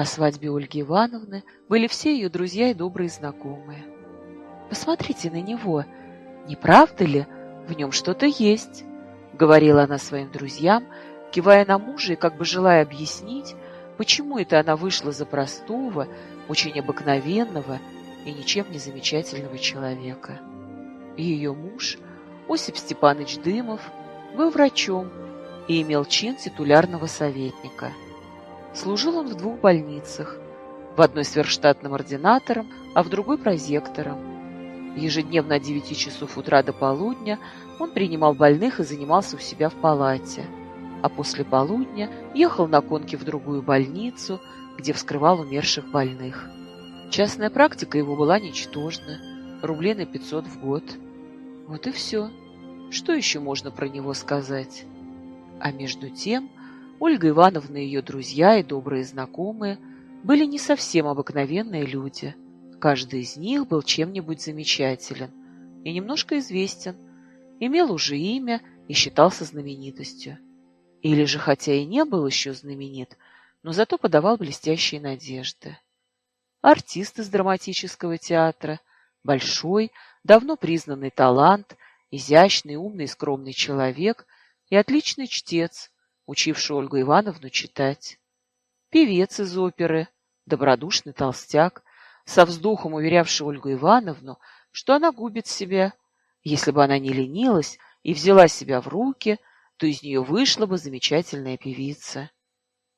На свадьбе Ольги Ивановны были все ее друзья и добрые знакомые. «Посмотрите на него, не правда ли, в нем что-то есть?» — говорила она своим друзьям, кивая на мужа и как бы желая объяснить, почему это она вышла за простого, очень обыкновенного и ничем не замечательного человека. Ее муж, Осип Степанович Дымов, был врачом и имел чин титулярного советника — Служил он в двух больницах, в одной сверхштатным ординатором, а в другой прозектором. Ежедневно от 9 часов утра до полудня он принимал больных и занимался у себя в палате, а после полудня ехал на конке в другую больницу, где вскрывал умерших больных. Частная практика его была ничтожна, рублей на 500 в год. Вот и все. Что еще можно про него сказать? А между тем Ольга Ивановна и ее друзья и добрые знакомые были не совсем обыкновенные люди. Каждый из них был чем-нибудь замечателен и немножко известен, имел уже имя и считался знаменитостью. Или же, хотя и не был еще знаменит, но зато подавал блестящие надежды. Артист из драматического театра, большой, давно признанный талант, изящный, умный, скромный человек и отличный чтец, учивший Ольгу Ивановну читать. Певец из оперы, добродушный толстяк, со вздохом уверявший Ольгу Ивановну, что она губит себя. Если бы она не ленилась и взяла себя в руки, то из нее вышла бы замечательная певица.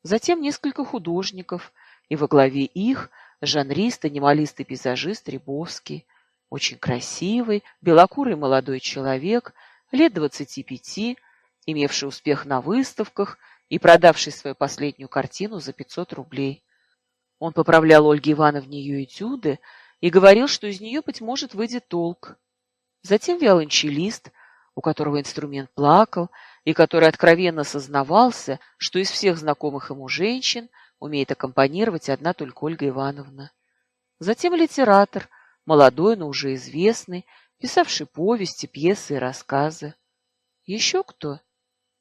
Затем несколько художников, и во главе их жанрист, анималист и пейзажист Рябовский, очень красивый, белокурый молодой человек, лет двадцати пяти, имевший успех на выставках и продавший свою последнюю картину за 500 рублей. Он поправлял Ольге Ивановне ее этюды и говорил, что из нее, быть может, выйдет толк. Затем виолончелист, у которого инструмент плакал, и который откровенно сознавался, что из всех знакомых ему женщин умеет аккомпанировать одна только Ольга Ивановна. Затем литератор, молодой, но уже известный, писавший повести, пьесы и рассказы. Еще кто?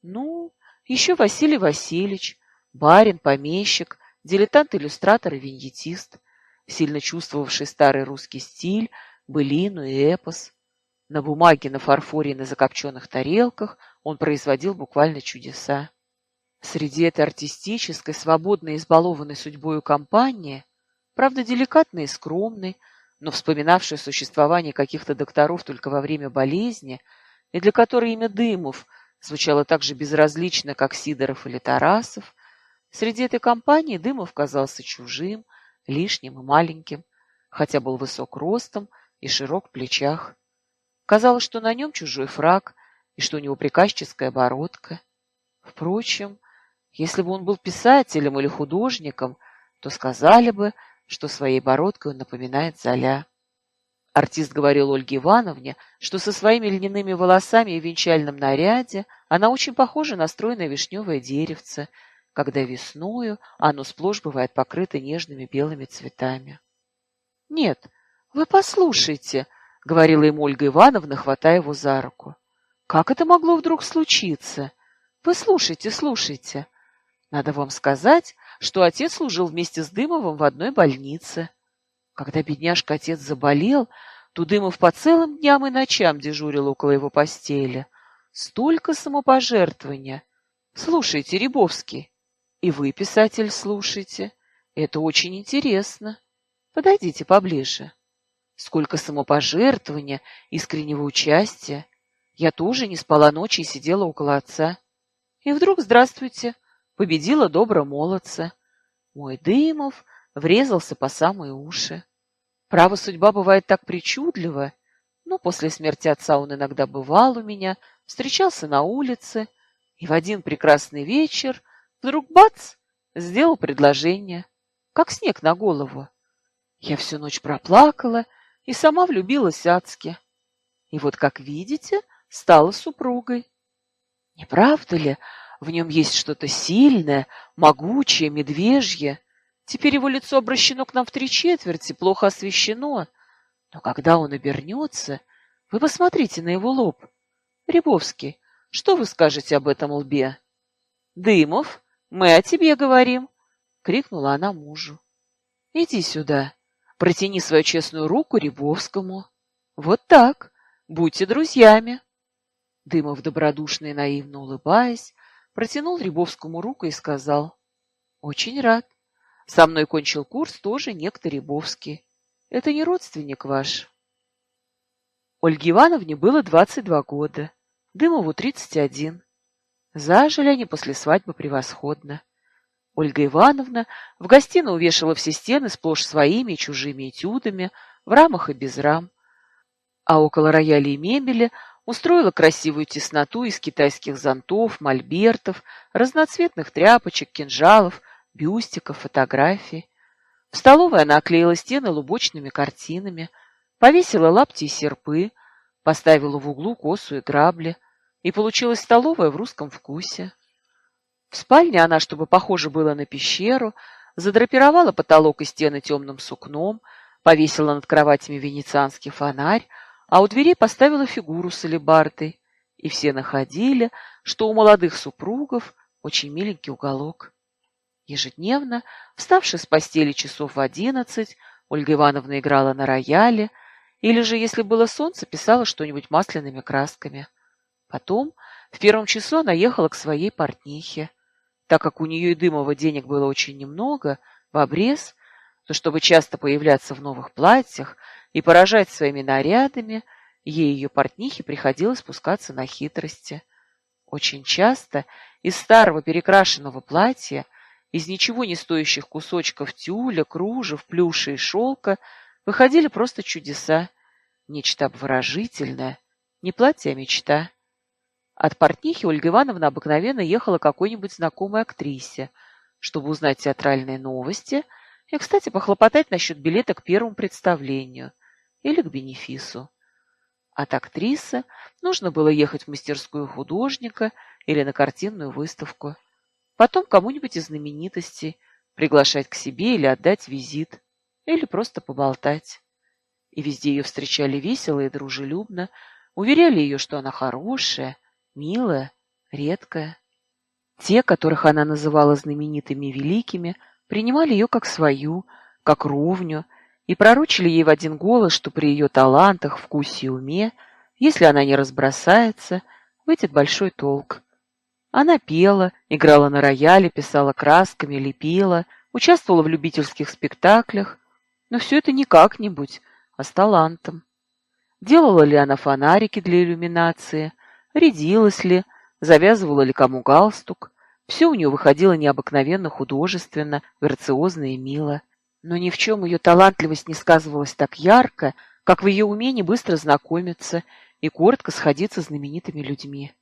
Ну, еще Василий Васильевич, барин, помещик, дилетант-иллюстратор и виньетист, сильно чувствовавший старый русский стиль, былину и эпос. На бумаге, на фарфоре и на закопченных тарелках он производил буквально чудеса. Среди этой артистической, свободной избалованной судьбою компании, правда, деликатной и скромной, но вспоминавшей существование каких-то докторов только во время болезни, и для которой имя Дымов – звучало так же безразлично, как Сидоров или Тарасов. Среди этой компании Дымов казался чужим, лишним и маленьким, хотя был высок ростом и широк в плечах. Казалось, что на нем чужой фраг и что у него приказческая бородка. Впрочем, если бы он был писателем или художником, то сказали бы, что своей бородкой он напоминает Золя. Артист говорил Ольге Ивановне, что со своими льняными волосами и венчальном наряде она очень похожа на стройное вишневое деревце, когда весною оно сплошь бывает покрыто нежными белыми цветами. — Нет, вы послушайте, — говорила ему Ольга Ивановна, хватая его за руку. — Как это могло вдруг случиться? Вы слушайте, слушайте. Надо вам сказать, что отец служил вместе с Дымовым в одной больнице. — когда бедняжка-отец заболел, Тудымов по целым дням и ночам дежурил около его постели. Столько самопожертвования. Слушайте, Рябовский. И вы, писатель, слушайте. Это очень интересно. Подойдите поближе. Сколько самопожертвования, искреннего участия. Я тоже не спала ночи и сидела около отца. И вдруг, здравствуйте, победила добра молодца. Мой Дымов врезался по самые уши. Право, судьба бывает так причудлива, но после смерти отца он иногда бывал у меня, встречался на улице, и в один прекрасный вечер вдруг бац, сделал предложение, как снег на голову. Я всю ночь проплакала и сама влюбилась адски. И вот, как видите, стала супругой. Не правда ли, в нем есть что-то сильное, могучее, медвежье, Теперь его лицо обращено к нам в три четверти, плохо освещено. Но когда он обернется, вы посмотрите на его лоб. Рябовский, что вы скажете об этом лбе? Дымов, мы о тебе говорим. — крикнула она мужу. «Иди сюда, протяни свою честную руку Рябовскому. Вот так, будьте друзьями». Дымов, добродушно и наивно улыбаясь, протянул Рябовскому руку и сказал, «Очень рад. Со мной кончил курс тоже некто Рябовский. Это не родственник ваш». Ольге Ивановне было 22 года, Дымову 31. Зажили они после свадьбы превосходно. Ольга Ивановна в гостиной увешала все стены сплошь своими и чужими этюдами, в рамах и без рам. А около рояля и мебели устроила красивую тесноту из китайских зонтов, мольбертов, разноцветных тряпочек, кинжалов, бюстиков, фотографий. В столовой она оклеила стены лубочными картинами, повесила лапти и серпы, поставила в углу косу и грабли, и получилась столовая в русском вкусе. В спальне она, чтобы похоже было на пещеру, задрапировала потолок и стены темным сукном, повесила над кроватями венецианский фонарь, а у дверей поставила фигуру с алебардой. И все находили, что у молодых супругов очень миленький уголок. Ежедневно, вставши с постели часов в одиннадцать, Ольга Ивановна играла на рояле, или же, если было солнце, писала что-нибудь масляными красками. Потом, в первом часу, она ехала к своей портнихе. Так как у нее и Дымова денег было очень немного, в обрез, то чтобы часто появляться в новых платьях и поражать своими нарядами, ей и ее портнихе приходилось спускаться на хитрости. Очень часто из старого перекрашенного платья, из ничего не стоящих кусочков тюля, кружев, плюша и шелка выходили просто чудеса, нечто обворожительное, не платье, а мечта. От портнихи Ольга Ивановна обыкновенно ехала какой-нибудь знакомой актрисе, чтобы узнать театральные новости и, кстати, похлопотать насчет билета к первому представлению или к бенефису. От актрисы нужно было ехать в мастерскую художника или на картинную выставку. Потом кому-нибудь из знаменитостей приглашать к себе или отдать визит, или просто поболтать. И везде ее встречали весело и дружелюбно, уверяли ее, что она хорошая, милая, редкая. Те, которых она называла знаменитыми и великими, принимали ее как свою, как ровню, и пророчили ей в один голос, что при ее талантах, вкусе и уме, если она не разбросается, выйдет большой толк. Она пела, играла на рояле, писала красками, лепила, участвовала в любительских спектаклях, но все это не как-нибудь, а с талантом. Делала ли она фонарики для иллюминации, рядилась ли, завязывала ли кому галстук. Все у нее выходило необыкновенно художественно, грациозно и мило. Но ни в чем ее талантливость не сказывалась так ярко, как в ее умении быстро знакомиться и коротко сходиться с знаменитыми людьми.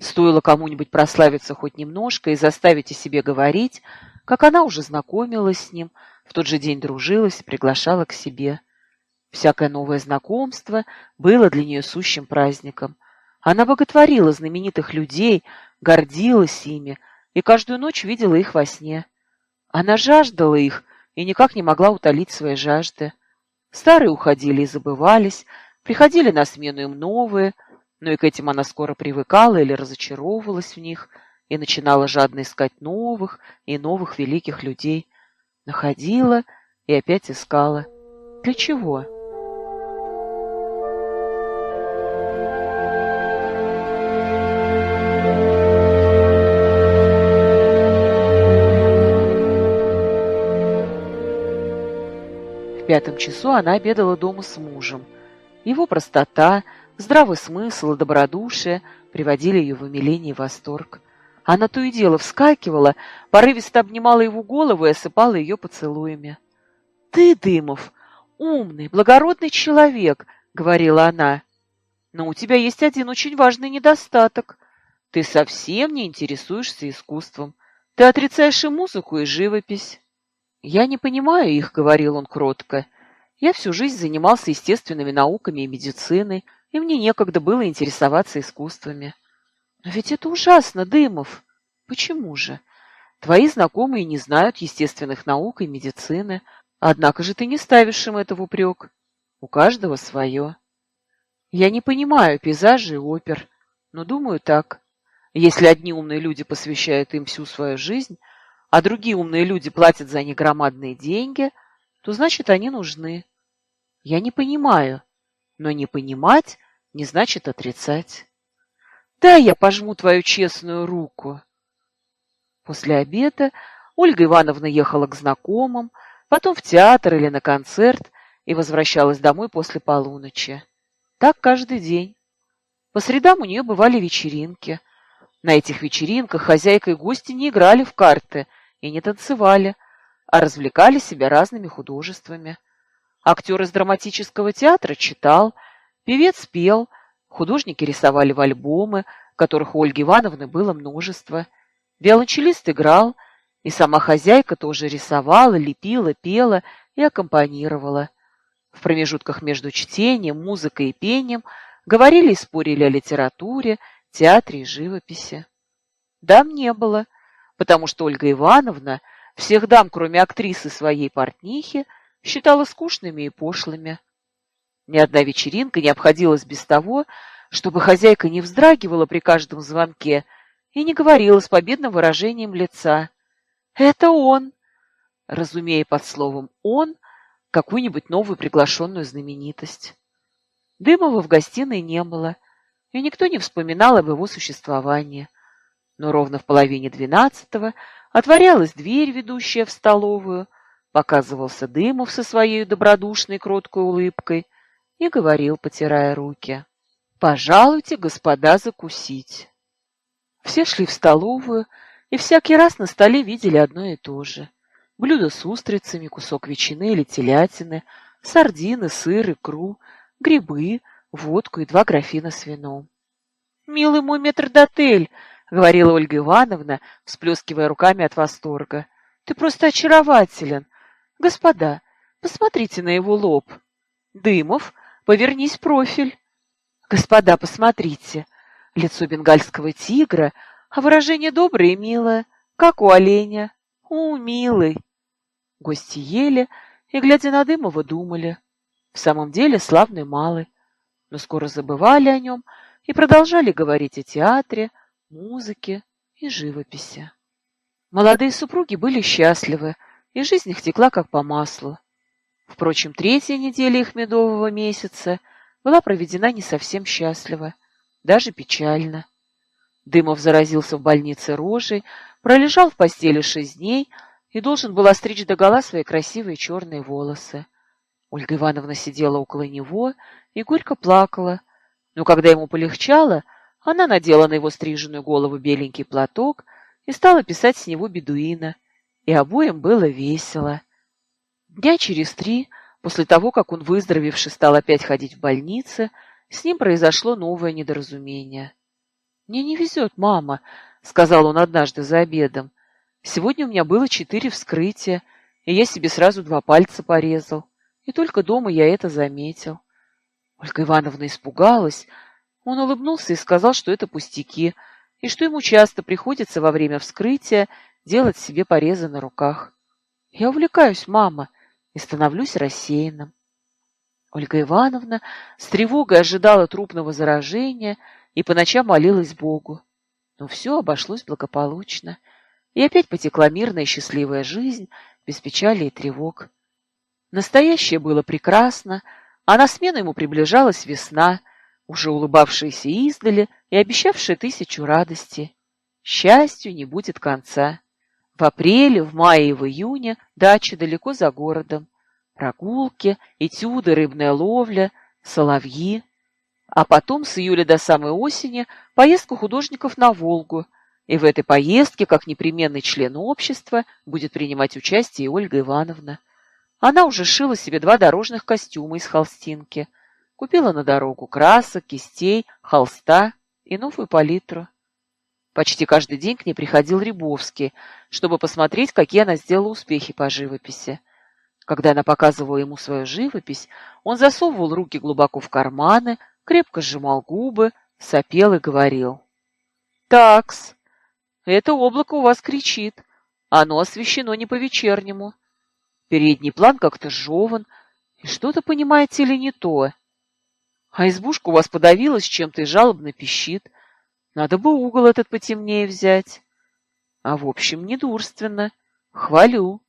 Стоило кому-нибудь прославиться хоть немножко и заставить о себе говорить, как она уже знакомилась с ним, в тот же день дружилась и приглашала к себе. Всякое новое знакомство было для нее сущим праздником — она боготворила знаменитых людей, гордилась ими и каждую ночь видела их во сне. Она жаждала их и никак не могла утолить свои жажды. Старые уходили и забывались, приходили на смену им новые, но и к этим она скоро привыкала или разочаровывалась в них и начинала жадно искать новых и новых великих людей. Находила и опять искала. Для чего? пятом часу она обедала дома с мужем. Его простота, здравый смысл и добродушие приводили ее в умиление и восторг. Она то и дело вскакивала, порывисто обнимала его голову и осыпала ее поцелуями. — Ты, Дымов, умный, благородный человек, — говорила она. — Но у тебя есть один очень важный недостаток. Ты совсем не интересуешься искусством. Ты отрицаешь и музыку, и живопись. «Я не понимаю их», — говорил он кротко. «Я всю жизнь занимался естественными науками и медициной, и мне некогда было интересоваться искусствами». «Но ведь это ужасно, Дымов!» «Почему же? Твои знакомые не знают естественных наук и медицины, однако же ты не ставишь им это в упрек. У каждого свое». «Я не понимаю пейзажей и опер, но думаю так. Если одни умные люди посвящают им всю свою жизнь, а другие умные люди платят за них громадные деньги, то значит они нужны. Я не понимаю, но не понимать не значит отрицать. Дай я пожму твою честную руку. После обеда Ольга Ивановна ехала к знакомым, потом в театр или на концерт и возвращалась домой после полуночи. Так каждый день. По средам у нее бывали вечеринки. На этих вечеринках хозяйка и гости не играли в карты и не танцевали, а развлекали себя разными художествами. Актер из драматического театра читал, певец пел, художники рисовали в альбомы, которых у Ольги Ивановны было множество. Виолончелист играл, и сама хозяйка тоже рисовала, лепила, пела и аккомпанировала. В промежутках между чтением, музыкой и пением говорили и спорили о литературе, театре и живописи. Дам не было, потому что Ольга Ивановна всех дам, кроме актрисы своей портнихи, считала скучными и пошлыми. Ни одна вечеринка не обходилась без того, чтобы хозяйка не вздрагивала при каждом звонке и не говорила с победным выражением лица. «Это он!» разумея под словом «он» какую-нибудь новую приглашенную знаменитость. Дымова в гостиной не было, и никто не вспоминал об его существовании. Но ровно в половине двенадцатого отворялась дверь, ведущая в столовую, показывался Дымов со своей добродушной кроткой улыбкой и говорил, потирая руки, «Пожалуйте, господа, закусить». Все шли в столовую, и всякий раз на столе видели одно и то же. Блюдо с устрицами, кусок ветчины или телятины, сардины, сыр, икру, грибы, водку и два графина с вином. «Милый мой метрдотель!» — говорила Ольга Ивановна, всплескивая руками от восторга. «Ты просто очарователен! Господа, посмотрите на его лоб! Дымов, повернись профиль! Господа, посмотрите! Лицо бенгальского тигра, а выражение доброе и милое, как у оленя. У, милый!» Гости ели и, глядя на Дымова, думали. В самом деле славный малый, но скоро забывали о нем и продолжали говорить о театре, музыке и живописи. Молодые супруги были счастливы, и жизнь их текла как по маслу. Впрочем, третья неделя их медового месяца была проведена не совсем счастливо, даже печально. Дымов заразился в больнице рожей, пролежал в постели шесть дней и должен был остричь догола свои красивые черные волосы. Ольга Ивановна сидела около него и горько плакала, но когда ему полегчало, она надела на его стриженную голову беленький платок и стала писать с него бедуина, и обоим было весело. Дня через три, после того, как он, выздоровевший, стал опять ходить в больнице, с ним произошло новое недоразумение. «Мне не везет, мама», — сказал он однажды за обедом. «Сегодня у меня было четыре вскрытия, и я себе сразу два пальца порезал. И только дома я это заметил. Ольга Ивановна испугалась. Он улыбнулся и сказал, что это пустяки, и что ему часто приходится во время вскрытия делать себе порезы на руках. Я увлекаюсь, мама, и становлюсь рассеянным. Ольга Ивановна с тревогой ожидала трупного заражения и по ночам молилась Богу. Но все обошлось благополучно, и опять потекла мирная и счастливая жизнь без печали и тревог. Настоящее было прекрасно, а на смену ему приближалась весна, уже улыбавшаяся издали и обещавшая тысячу радости. Счастью не будет конца. В апреле, в мае и в июне дачи далеко за городом. Прогулки, этюды, рыбная ловля, соловьи. А потом с июля до самой осени поездка художников на Волгу. И в этой поездке, как непременный член общества, будет принимать участие и Ольга Ивановна. Она уже шила себе два дорожных костюма из холстинки. Купила на дорогу красок, кистей, холста и новую палитру. Почти каждый день к ней приходил Рябовский, чтобы посмотреть, какие она сделала успехи по живописи. Когда она показывала ему свою живопись, он засовывал руки глубоко в карманы, крепко сжимал губы, сопел и говорил. «Такс, это облако у вас кричит. Оно освещено не по-вечернему. Передний план как-то жеван, и что-то, понимаете ли, не то. А избушка у вас подавилась чем-то и жалобно пищит. Надо бы угол этот потемнее взять. А в общем, недурственно. Хвалю.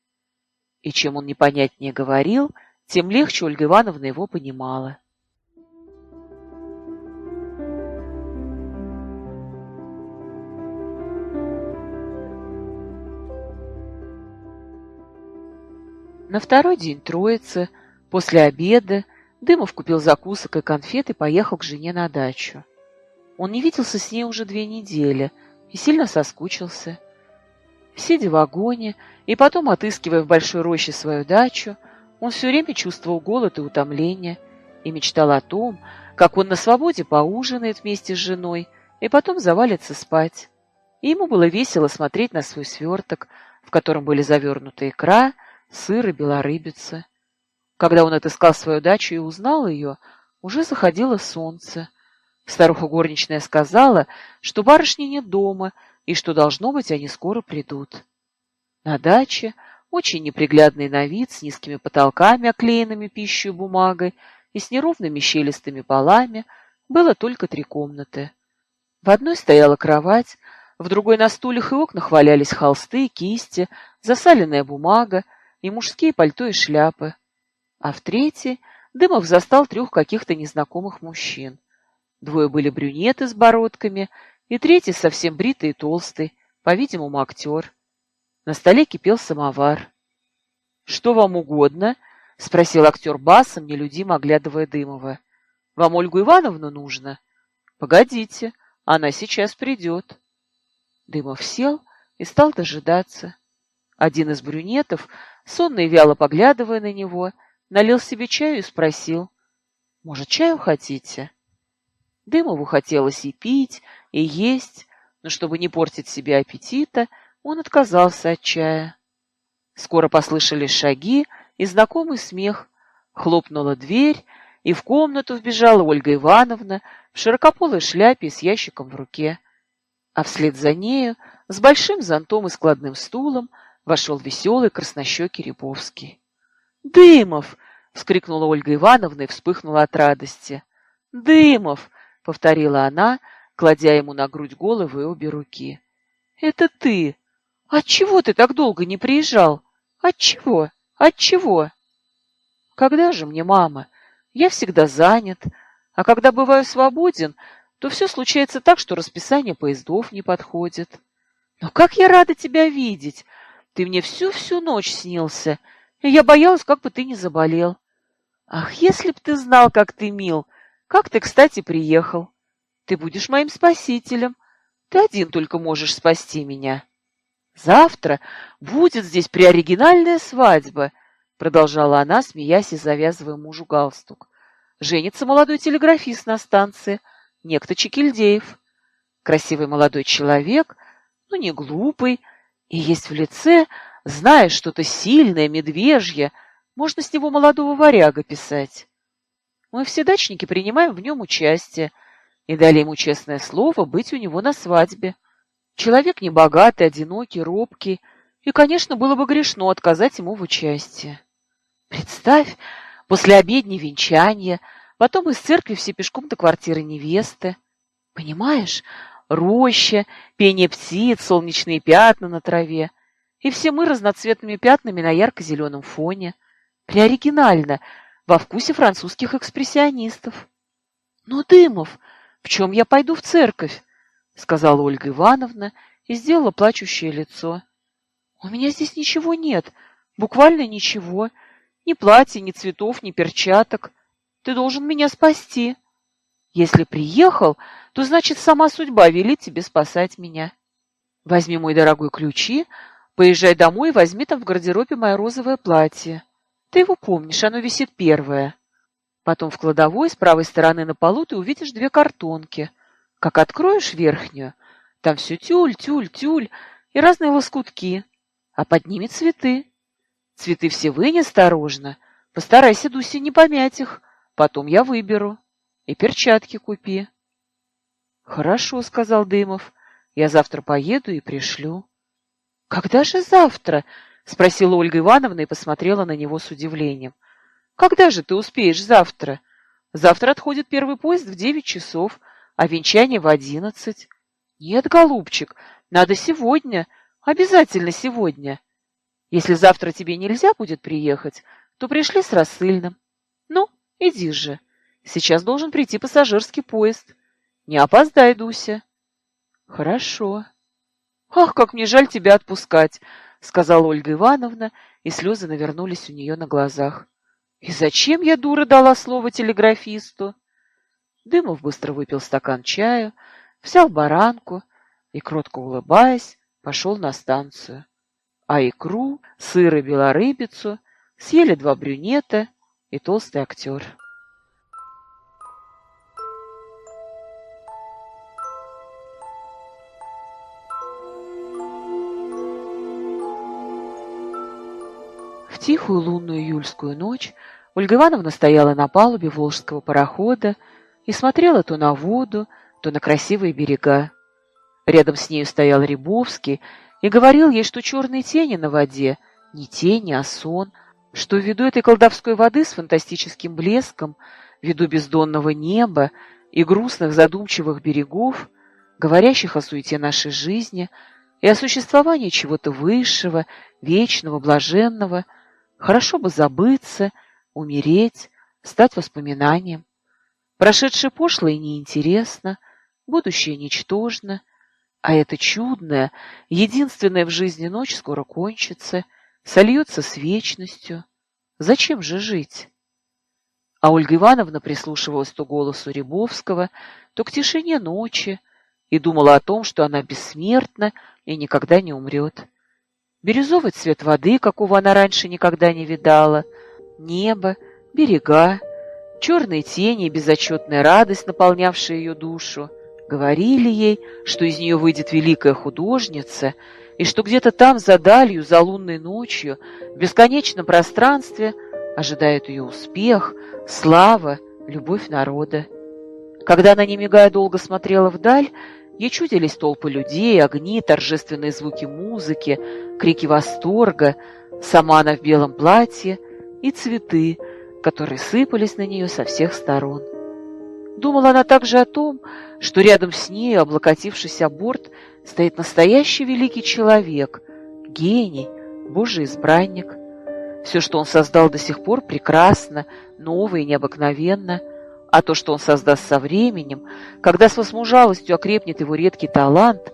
И чем он непонятнее говорил, тем легче Ольга Ивановна его понимала. На второй день Троицы, после обеда, Дымов купил закусок и конфет и поехал к жене на дачу. Он не виделся с ней уже две недели и сильно соскучился. Сидя в вагоне и потом отыскивая в большой роще свою дачу, он все время чувствовал голод и утомление и мечтал о том, как он на свободе поужинает вместе с женой и потом завалится спать. И ему было весело смотреть на свой сверток, в котором были завернуты икра, сыр и белорыбица. Когда он отыскал свою дачу и узнал ее, уже заходило солнце. Старуха горничная сказала, что барышни нет дома и что, должно быть, они скоро придут. На даче, очень неприглядный на вид, с низкими потолками, оклеенными пищей бумагой и с неровными щелистыми полами, было только три комнаты. В одной стояла кровать, в другой на стульях и окнах валялись холсты, кисти, засаленная бумага, и мужские пальто и шляпы. А в третьей Дымов застал трех каких-то незнакомых мужчин. Двое были брюнеты с бородками, и третий совсем бритый и толстый, по-видимому, актер. На столе кипел самовар. — Что вам угодно? — спросил актер басом, нелюдимо оглядывая Дымова. — Вам Ольгу Ивановну нужно? — Погодите, она сейчас придет. Дымов сел и стал дожидаться. Один из брюнетов сонно и вяло поглядывая на него, налил себе чаю и спросил, «Может, чаю хотите?» Дымову хотелось и пить, и есть, но чтобы не портить себе аппетита, он отказался от чая. Скоро послышались шаги и знакомый смех. Хлопнула дверь, и в комнату вбежала Ольга Ивановна в широкополой шляпе с ящиком в руке. А вслед за нею, с большим зонтом и складным стулом, вошел веселый краснощекий Рябовский. «Дымов!» — вскрикнула Ольга Ивановна и вспыхнула от радости. «Дымов!» — повторила она, кладя ему на грудь головы и обе руки. «Это ты! Отчего ты так долго не приезжал? Отчего? Отчего?» «Когда же мне, мама? Я всегда занят, а когда бываю свободен, то все случается так, что расписание поездов не подходит. Но как я рада тебя видеть! Ты мне всю-всю ночь снился, и я боялась, как бы ты не заболел. Ах, если б ты знал, как ты мил, как ты, кстати, приехал. Ты будешь моим спасителем. Ты один только можешь спасти меня. Завтра будет здесь приоригинальная свадьба, продолжала она, смеясь и завязывая мужу галстук. Женится молодой телеграфист на станции, некто Чекильдеев. Красивый молодой человек, но не глупый, и есть в лице, знаешь, что-то сильное, медвежье, можно с него молодого варяга писать. Мы все дачники принимаем в нем участие и дали ему честное слово быть у него на свадьбе. Человек небогатый, одинокий, робкий, и, конечно, было бы грешно отказать ему в участии. Представь, после обедни венчания, потом из церкви все пешком до квартиры невесты. Понимаешь, роща, пение птиц, солнечные пятна на траве. И все мы разноцветными пятнами на ярко-зеленом фоне. Приоригинально, во вкусе французских экспрессионистов. «Ну, Дымов, в чем я пойду в церковь?» — сказала Ольга Ивановна и сделала плачущее лицо. «У меня здесь ничего нет, буквально ничего. Ни платья, ни цветов, ни перчаток. Ты должен меня спасти. Если приехал, то значит сама судьба велит тебе спасать меня. Возьми, мой дорогой, ключи, поезжай домой и возьми там в гардеробе мое розовое платье. Ты его помнишь, оно висит первое. Потом в кладовой с правой стороны на полу ты увидишь две картонки. Как откроешь верхнюю, там все тюль, тюль, тюль и разные лоскутки, а под ними цветы. Цветы все вынь осторожно, постарайся, Дуся, не помять их, потом я выберу. И перчатки купи. Хорошо, сказал Дымов. Я завтра поеду и пришлю. Когда же завтра? Спросила Ольга Ивановна и посмотрела на него с удивлением. Когда же ты успеешь завтра? Завтра отходит первый поезд в девять часов, а венчание в одиннадцать. Нет, голубчик, надо сегодня. Обязательно сегодня. Если завтра тебе нельзя будет приехать, то пришли с рассыльным. Ну, иди же. Сейчас должен прийти пассажирский поезд. Не опоздай, Дуся. Хорошо. Ах, как мне жаль тебя отпускать, сказала Ольга Ивановна, и слезы навернулись у нее на глазах. И зачем я, дура, дала слово телеграфисту? Дымов быстро выпил стакан чаю, взял баранку и, кротко улыбаясь, пошел на станцию. А икру, сыр и белорыбицу съели два брюнета и толстый актер. Тихую лунную июльскую ночь Ольга Ивановна стояла на палубе волжского парохода и смотрела то на воду, то на красивые берега. Рядом с нею стоял Рябовский и говорил ей, что черные тени на воде не тени, а сон, что ввиду этой колдовской воды с фантастическим блеском, ввиду бездонного неба и грустных задумчивых берегов, говорящих о суете нашей жизни и о существовании чего-то высшего, вечного, блаженного, хорошо бы забыться, умереть, стать воспоминанием. Прошедшее пошлое неинтересно, будущее ничтожно, а эта чудная, единственная в жизни ночь скоро кончится, сольется с вечностью. Зачем же жить? А Ольга Ивановна прислушивалась то голосу Рябовского, то к тишине ночи и думала о том, что она бессмертна и никогда не умрет. Бирюзовый цвет воды, какого она раньше никогда не видала, небо, берега, черные тени и безотчетная радость, наполнявшая ее душу, говорили ей, что из нее выйдет великая художница, и что где-то там, за далью, за лунной ночью, в бесконечном пространстве ожидает ее успех, слава, любовь народа. Когда она, не мигая, долго смотрела вдаль, ей чудились толпы людей, огни, торжественные звуки музыки, крики восторга, сама она в белом платье и цветы, которые сыпались на нее со всех сторон. Думала она также о том, что рядом с ней, облокотившись о борт, стоит настоящий великий человек, гений, Божий избранник. Все, что он создал до сих пор, прекрасно, ново и необыкновенно, а то, что он создаст со временем, когда с возмужалостью окрепнет его редкий талант,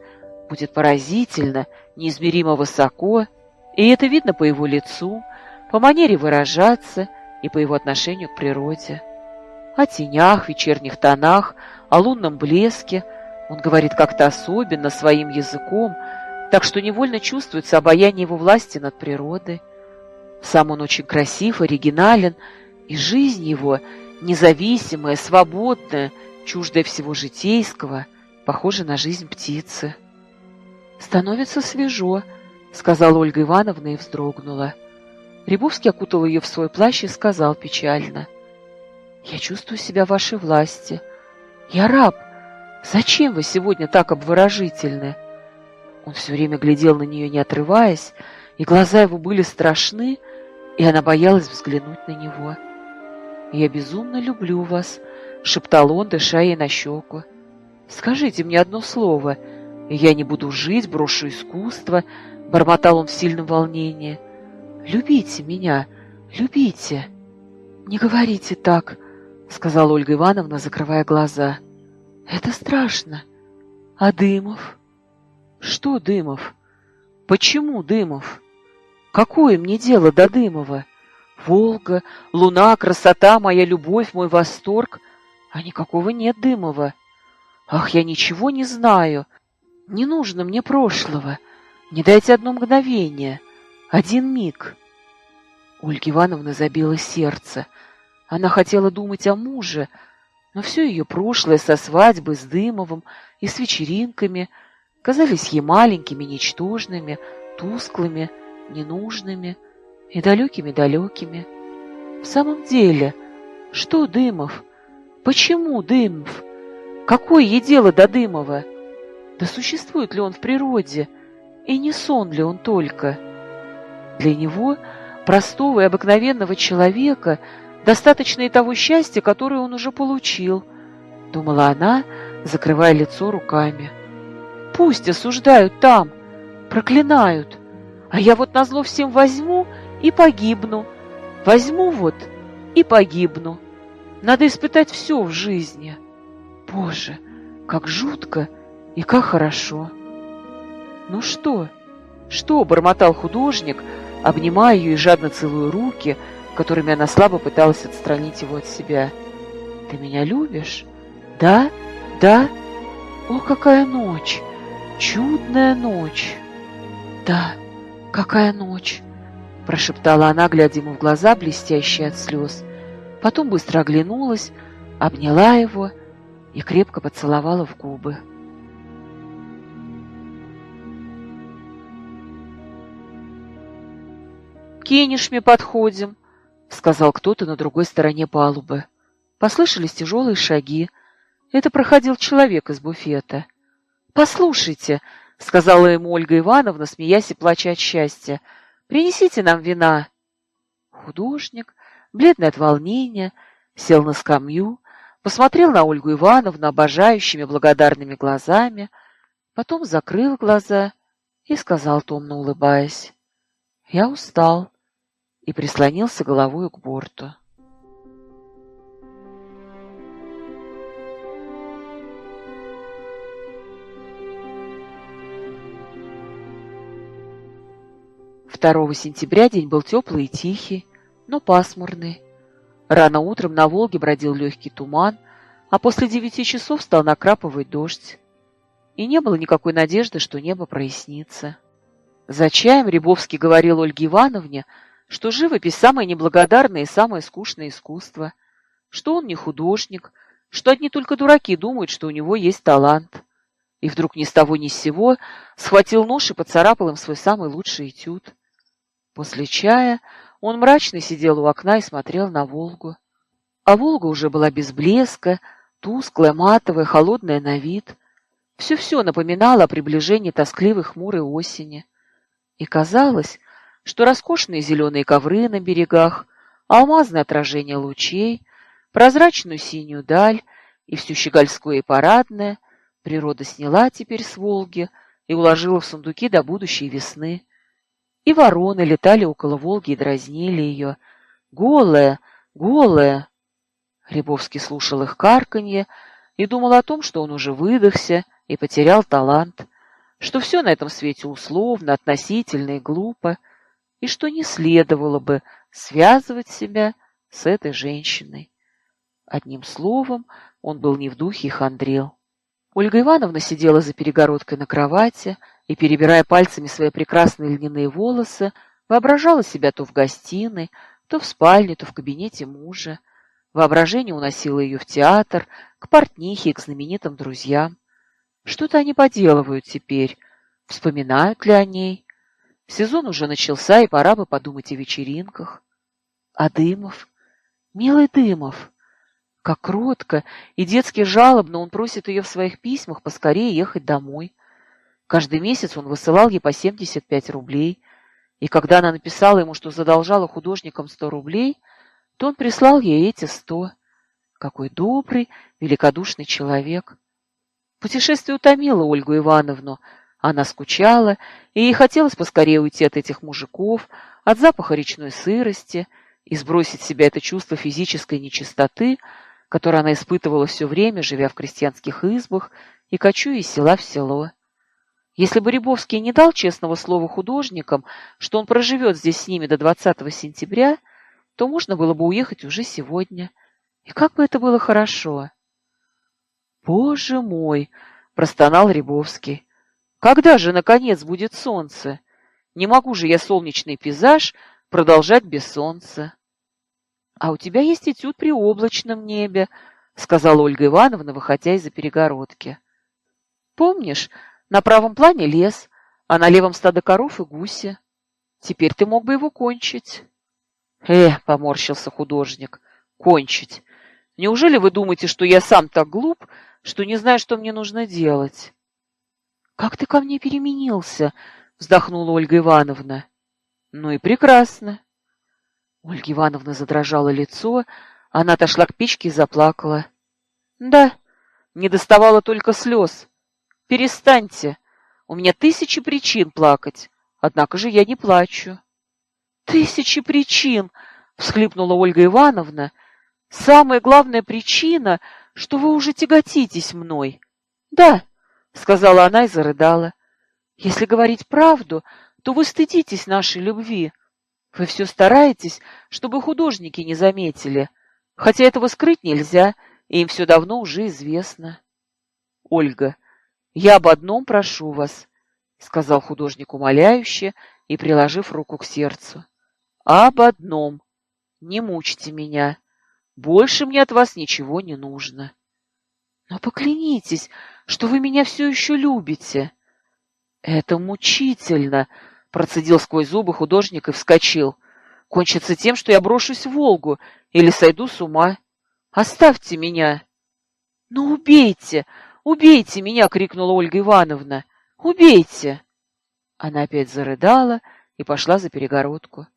будет поразительно, неизмеримо высоко, и это видно по его лицу, по манере выражаться и по его отношению к природе. О тенях, вечерних тонах, о лунном блеске он говорит как-то особенно, своим языком, так что невольно чувствуется обаяние его власти над природой. Сам он очень красив, оригинален, и жизнь его, независимая, свободная, чуждая всего житейского, похожа на жизнь птицы. «Становится свежо», — сказала Ольга Ивановна и вздрогнула. Рябовский окутал ее в свой плащ и сказал печально. «Я чувствую себя в вашей власти. Я раб. Зачем вы сегодня так обворожительны?» Он все время глядел на нее, не отрываясь, и глаза его были страшны, и она боялась взглянуть на него. «Я безумно люблю вас», — шептал он, дыша ей на щеку. «Скажите мне одно слово, я не буду жить, брошу искусство», — бормотал он в сильном волнении. Любите меня, любите. Не говорите так, сказала Ольга Ивановна, закрывая глаза. Это страшно. А Дымов? Что Дымов? Почему Дымов? Какое мне дело до Дымова? Волга, луна, красота, моя любовь, мой восторг. А никакого нет Дымова. Ах, я ничего не знаю. Не нужно мне прошлого. Не дайте одно мгновение. Один миг. Ольга Ивановна забила сердце. Она хотела думать о муже, но все ее прошлое со свадьбы с Дымовым и с вечеринками казались ей маленькими, ничтожными, тусклыми, ненужными и далекими-далекими. В самом деле, что Дымов? Почему Дымов? Какое ей дело до Дымова? Да существует ли он в природе? И не сон ли он только? Для него, простого и обыкновенного человека, достаточно и того счастья, которое он уже получил, думала она, закрывая лицо руками. Пусть осуждают там, проклинают. А я вот назло всем возьму и погибну. Возьму вот и погибну. Надо испытать все в жизни. Боже, как жутко и как хорошо. Ну что, что, бормотал художник, обнимая ее и жадно целуя руки, которыми она слабо пыталась отстранить его от себя. Ты меня любишь? Да? Да? О, какая ночь! Чудная ночь! Да, какая ночь! Прошептала она, глядя ему в глаза, блестящие от слез. Потом быстро оглянулась, обняла его и крепко поцеловала в губы. «Кенишме подходим», — сказал кто-то на другой стороне палубы. Послышались тяжелые шаги. Это проходил человек из буфета. «Послушайте», — сказала ему Ольга Ивановна, смеясь и плача от счастья, — «принесите нам вина». Художник, бледный от волнения, сел на скамью, посмотрел на Ольгу Ивановну обожающими благодарными глазами, потом закрыл глаза и сказал, томно улыбаясь, «Я устал» и прислонился головой к борту. Второго сентября день был теплый и тихий, но пасмурный. Рано утром на Волге бродил легкий туман, а после девяти часов стал накрапывать дождь. И не было никакой надежды, что небо прояснится. За чаем Рябовский говорил Ольге Ивановне, что живопись – самое неблагодарное и самое скучное искусство, что он не художник, что одни только дураки думают, что у него есть талант. И вдруг ни с того ни с сего схватил нож и поцарапал им свой самый лучший этюд. После чая он мрачно сидел у окна и смотрел на Волгу. А Волга уже была без блеска, тусклая, матовая, холодная на вид. Все-все напоминало о приближении тоскливой хмурой осени. И казалось, что роскошные зеленые ковры на берегах, алмазное отражение лучей, прозрачную синюю даль и всю щегольское и парадное природа сняла теперь с Волги и уложила в сундуки до будущей весны. И вороны летали около Волги и дразнили ее. «Голая! Голая!» Рябовский слушал их карканье и думал о том, что он уже выдохся и потерял талант, что все на этом свете условно, относительно и глупо, и что не следовало бы связывать себя с этой женщиной. Одним словом, он был не в духе и хандрил. Ольга Ивановна сидела за перегородкой на кровати и, перебирая пальцами свои прекрасные льняные волосы, воображала себя то в гостиной, то в спальне, то в кабинете мужа. Воображение уносило ее в театр, к портнихе и к знаменитым друзьям. Что-то они поделывают теперь, вспоминают ли о ней, Сезон уже начался, и пора бы подумать о вечеринках. А Дымов? Милый Дымов! Как кротко и детски жалобно он просит ее в своих письмах поскорее ехать домой. Каждый месяц он высылал ей по 75 рублей, и когда она написала ему, что задолжала художникам 100 рублей, то он прислал ей эти 100. Какой добрый, великодушный человек! Путешествие утомило Ольгу Ивановну, она скучала, и ей хотелось поскорее уйти от этих мужиков, от запаха речной сырости и сбросить с себя это чувство физической нечистоты, которое она испытывала все время, живя в крестьянских избах и кочуя из села в село. Если бы Рябовский не дал честного слова художникам, что он проживет здесь с ними до 20 сентября, то можно было бы уехать уже сегодня. И как бы это было хорошо! «Боже мой!» — простонал Рябовский. Когда же, наконец, будет солнце? Не могу же я солнечный пейзаж продолжать без солнца. — А у тебя есть этюд при облачном небе, — сказала Ольга Ивановна, выходя из-за перегородки. — Помнишь, на правом плане лес, а на левом стадо коров и гуси. Теперь ты мог бы его кончить. — Э, — поморщился художник, — кончить. Неужели вы думаете, что я сам так глуп, что не знаю, что мне нужно делать? «Как ты ко мне переменился?» — вздохнула Ольга Ивановна. «Ну и прекрасно». Ольга Ивановна задрожала лицо, она отошла к печке и заплакала. «Да, не доставало только слез. Перестаньте. У меня тысячи причин плакать, однако же я не плачу. Тысячи причин, всхлипнула Ольга Ивановна. Самая главная причина, что вы уже тяготитесь мной. Да, сказала она и зарыдала. Если говорить правду, то вы стыдитесь нашей любви. Вы все стараетесь, чтобы художники не заметили, хотя этого скрыть нельзя, и им все давно уже известно. Ольга, я об одном прошу вас, сказал художник умоляюще и приложив руку к сердцу. Об одном. Не мучьте меня. Больше мне от вас ничего не нужно. Но поклянитесь, что вы меня все еще любите. Это мучительно, процедил сквозь зубы художник и вскочил. Кончится тем, что я брошусь в Волгу или сойду с ума. Оставьте меня. Ну, убейте, убейте меня, крикнула Ольга Ивановна. Убейте. Она опять зарыдала и пошла за перегородку.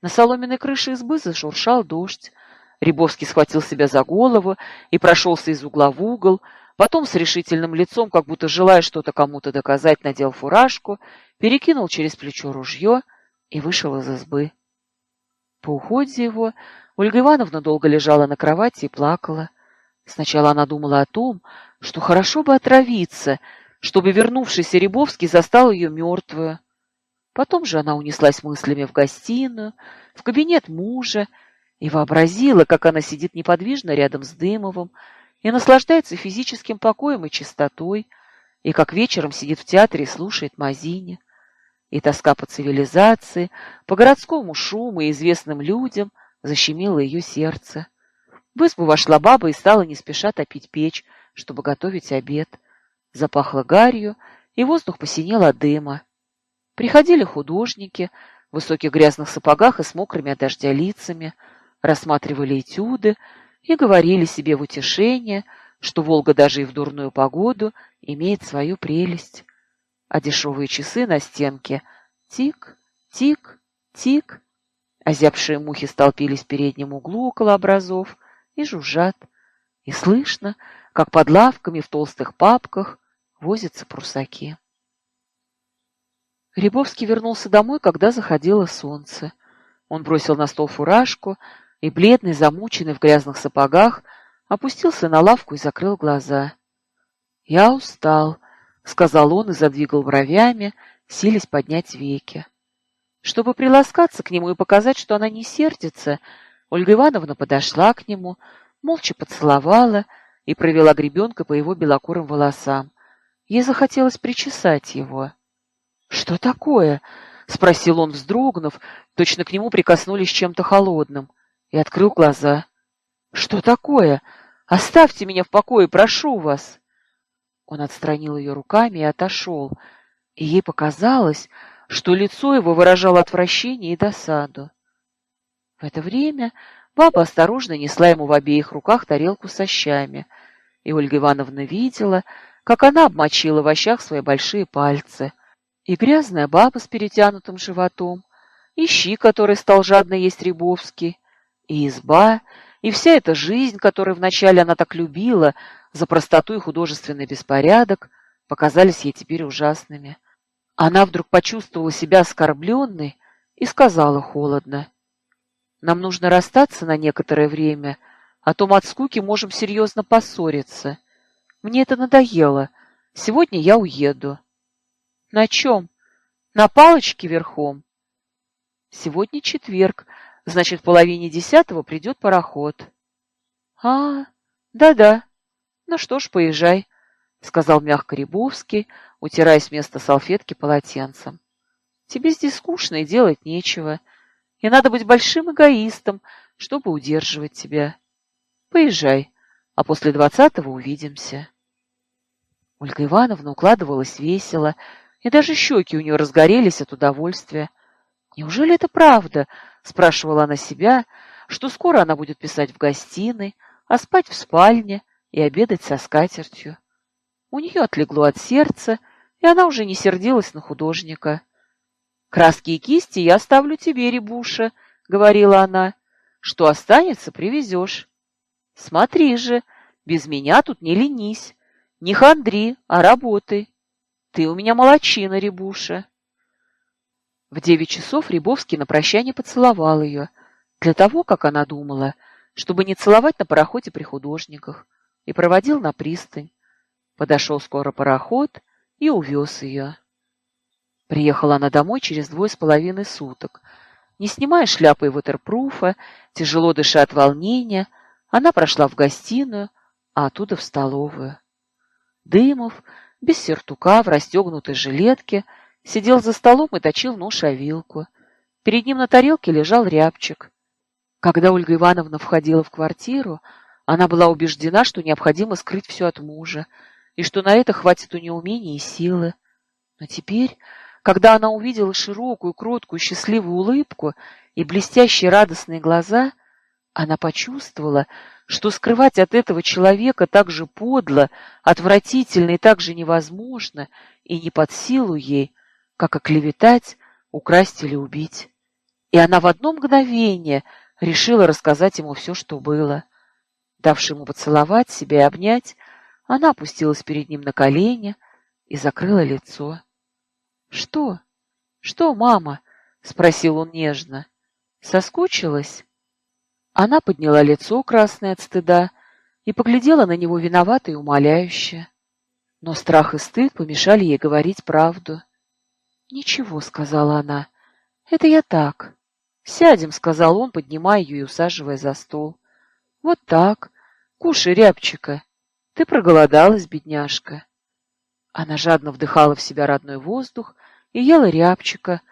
На соломенной крыше избы зашуршал дождь. Рябовский схватил себя за голову и прошелся из угла в угол, потом с решительным лицом, как будто желая что-то кому-то доказать, надел фуражку, перекинул через плечо ружье и вышел из избы. По уходе его Ольга Ивановна долго лежала на кровати и плакала. Сначала она думала о том, что хорошо бы отравиться, чтобы вернувшийся Рябовский застал ее мертвую. Потом же она унеслась мыслями в гостиную, в кабинет мужа и вообразила, как она сидит неподвижно рядом с Дымовым и наслаждается физическим покоем и чистотой, и как вечером сидит в театре и слушает Мазини. И тоска по цивилизации, по городскому шуму и известным людям защемила ее сердце. В избу вошла баба и стала не спеша топить печь, чтобы готовить обед. Запахло гарью, и воздух посинел от дыма. Приходили художники в высоких грязных сапогах и с мокрыми от дождя лицами, рассматривали этюды и говорили себе в утешение, что Волга даже и в дурную погоду имеет свою прелесть. А дешевые часы на стенке тик, тик, тик. Озябшие мухи столпились в переднем углу около образов и жужжат. И слышно, как под лавками в толстых папках возятся прусаки. Грибовский вернулся домой, когда заходило солнце. Он бросил на стол фуражку и, бледный, замученный в грязных сапогах, опустился на лавку и закрыл глаза. «Я устал», — сказал он и задвигал бровями, силясь поднять веки. Чтобы приласкаться к нему и показать, что она не сердится, Ольга Ивановна подошла к нему, молча поцеловала и провела гребенкой по его белокурым волосам. Ей захотелось причесать его. «Что такое?» — спросил он, вздрогнув, точно к нему прикоснулись чем-то холодным, и открыл глаза. «Что такое? Оставьте меня в покое, прошу вас!» Он отстранил ее руками и отошел, и ей показалось, что лицо его выражало отвращение и досаду. В это время баба осторожно несла ему в обеих руках тарелку со щами, и Ольга Ивановна видела, как она обмочила в овощах свои большие пальцы — и грязная баба с перетянутым животом, и щи, который стал жадно есть Рябовский, и изба, и вся эта жизнь, которую вначале она так любила за простоту и художественный беспорядок, показались ей теперь ужасными. Она вдруг почувствовала себя оскорбленной и сказала холодно. «Нам нужно расстаться на некоторое время, а то мы от скуки можем серьезно поссориться. Мне это надоело. Сегодня я уеду». На чем? На палочке верхом? Сегодня четверг, значит, в половине десятого придет пароход. А, да-да. Ну что ж, поезжай, сказал мягко Рябовский, утирая с места салфетки полотенцем. Тебе здесь скучно и делать нечего. И надо быть большим эгоистом, чтобы удерживать тебя. Поезжай, а после двадцатого увидимся. Ольга Ивановна укладывалась весело, и даже щеки у нее разгорелись от удовольствия. «Неужели это правда?» — спрашивала она себя, что скоро она будет писать в гостиной, а спать в спальне и обедать со скатертью. У нее отлегло от сердца, и она уже не сердилась на художника. «Краски и кисти я оставлю тебе, Рябуша», — говорила она. «Что останется, привезешь. Смотри же, без меня тут не ленись, не хандри, а работай. Ты у меня молочина, Рябуша. В девять часов Рябовский на прощание поцеловал ее, для того, как она думала, чтобы не целовать на пароходе при художниках, и проводил на пристань. Подошел скоро пароход и увез ее. Приехала она домой через двое с половиной суток. Не снимая шляпы и ватерпруфа, тяжело дыша от волнения, она прошла в гостиную, а оттуда в столовую. Дымов, без сертука, в расстегнутой жилетке, сидел за столом и точил нож о вилку. Перед ним на тарелке лежал рябчик. Когда Ольга Ивановна входила в квартиру, она была убеждена, что необходимо скрыть все от мужа, и что на это хватит у нее умения и силы. Но теперь, когда она увидела широкую, кроткую, счастливую улыбку и блестящие радостные глаза, она почувствовала, что скрывать от этого человека так же подло, отвратительно и так же невозможно и не под силу ей, как оклеветать, украсть или убить. И она в одно мгновение решила рассказать ему все, что было. Давши ему поцеловать себя и обнять, она опустилась перед ним на колени и закрыла лицо. — Что? Что, мама? — спросил он нежно. — Соскучилась? Она подняла лицо, красное от стыда, и поглядела на него виновато и умоляюще. Но страх и стыд помешали ей говорить правду. «Ничего», — сказала она, — «это я так». «Сядем», — сказал он, поднимая ее и усаживая за стол. «Вот так. Кушай рябчика. Ты проголодалась, бедняжка». Она жадно вдыхала в себя родной воздух и ела рябчика,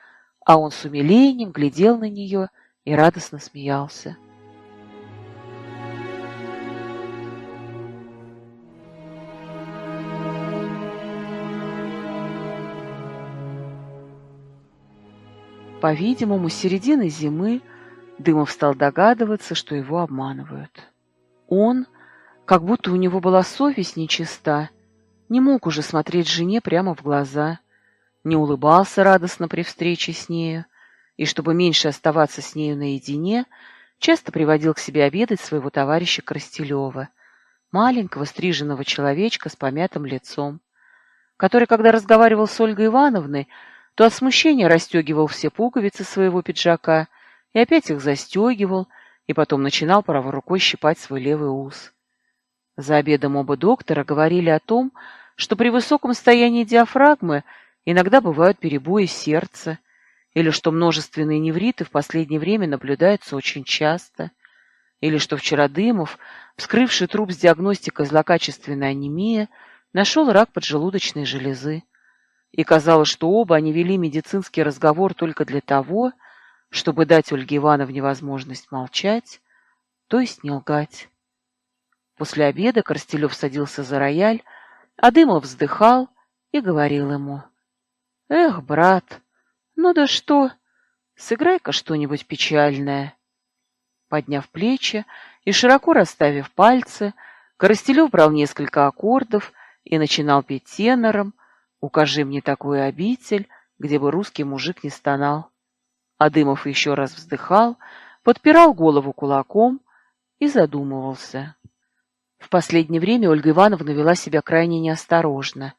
а он с умилением глядел на нее и радостно смеялся. По-видимому, с середины зимы Дымов стал догадываться, что его обманывают. Он, как будто у него была совесть нечиста, не мог уже смотреть жене прямо в глаза, не улыбался радостно при встрече с нею, и, чтобы меньше оставаться с нею наедине, часто приводил к себе обедать своего товарища Крастелева, маленького стриженного человечка с помятым лицом, который, когда разговаривал с Ольгой Ивановной, то от смущения расстегивал все пуговицы своего пиджака и опять их застегивал, и потом начинал правой рукой щипать свой левый ус. За обедом оба доктора говорили о том, что при высоком состоянии диафрагмы иногда бывают перебои сердца, или что множественные невриты в последнее время наблюдаются очень часто, или что вчера Дымов, вскрывший труп с диагностикой злокачественной анемии, нашел рак поджелудочной железы и казалось, что оба они вели медицинский разговор только для того, чтобы дать Ольге Ивановне возможность молчать, то есть не лгать. После обеда Корстелев садился за рояль, а Дымов вздыхал и говорил ему. — Эх, брат, ну да что, сыграй-ка что-нибудь печальное. Подняв плечи и широко расставив пальцы, Коростелев брал несколько аккордов и начинал петь тенором, Укажи мне такую обитель, где бы русский мужик не стонал. Адымов еще раз вздыхал, подпирал голову кулаком и задумывался. В последнее время Ольга Ивановна вела себя крайне неосторожно.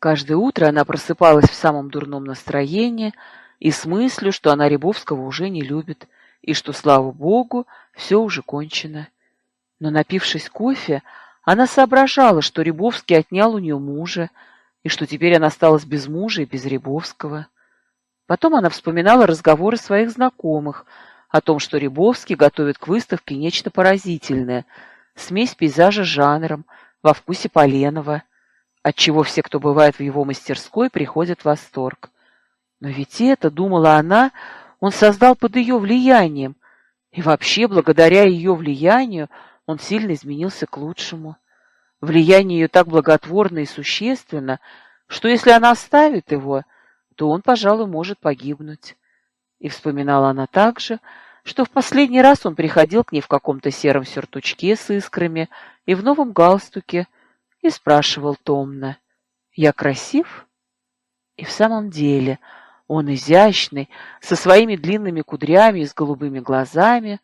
Каждое утро она просыпалась в самом дурном настроении и с мыслью, что она Рябовского уже не любит, и что, слава богу, все уже кончено. Но, напившись кофе, она соображала, что Рябовский отнял у нее мужа, и что теперь она осталась без мужа и без Рябовского. Потом она вспоминала разговоры своих знакомых о том, что Рябовский готовит к выставке нечто поразительное — смесь пейзажа с жанром, во вкусе Поленова, отчего все, кто бывает в его мастерской, приходят в восторг. Но ведь это, думала она, он создал под ее влиянием, и вообще, благодаря ее влиянию, он сильно изменился к лучшему. Влияние ее так благотворно и существенно, что если она оставит его, то он, пожалуй, может погибнуть. И вспоминала она также, что в последний раз он приходил к ней в каком-то сером сюртучке с искрами и в новом галстуке и спрашивал томно, «Я красив?» И в самом деле он изящный, со своими длинными кудрями и с голубыми глазами,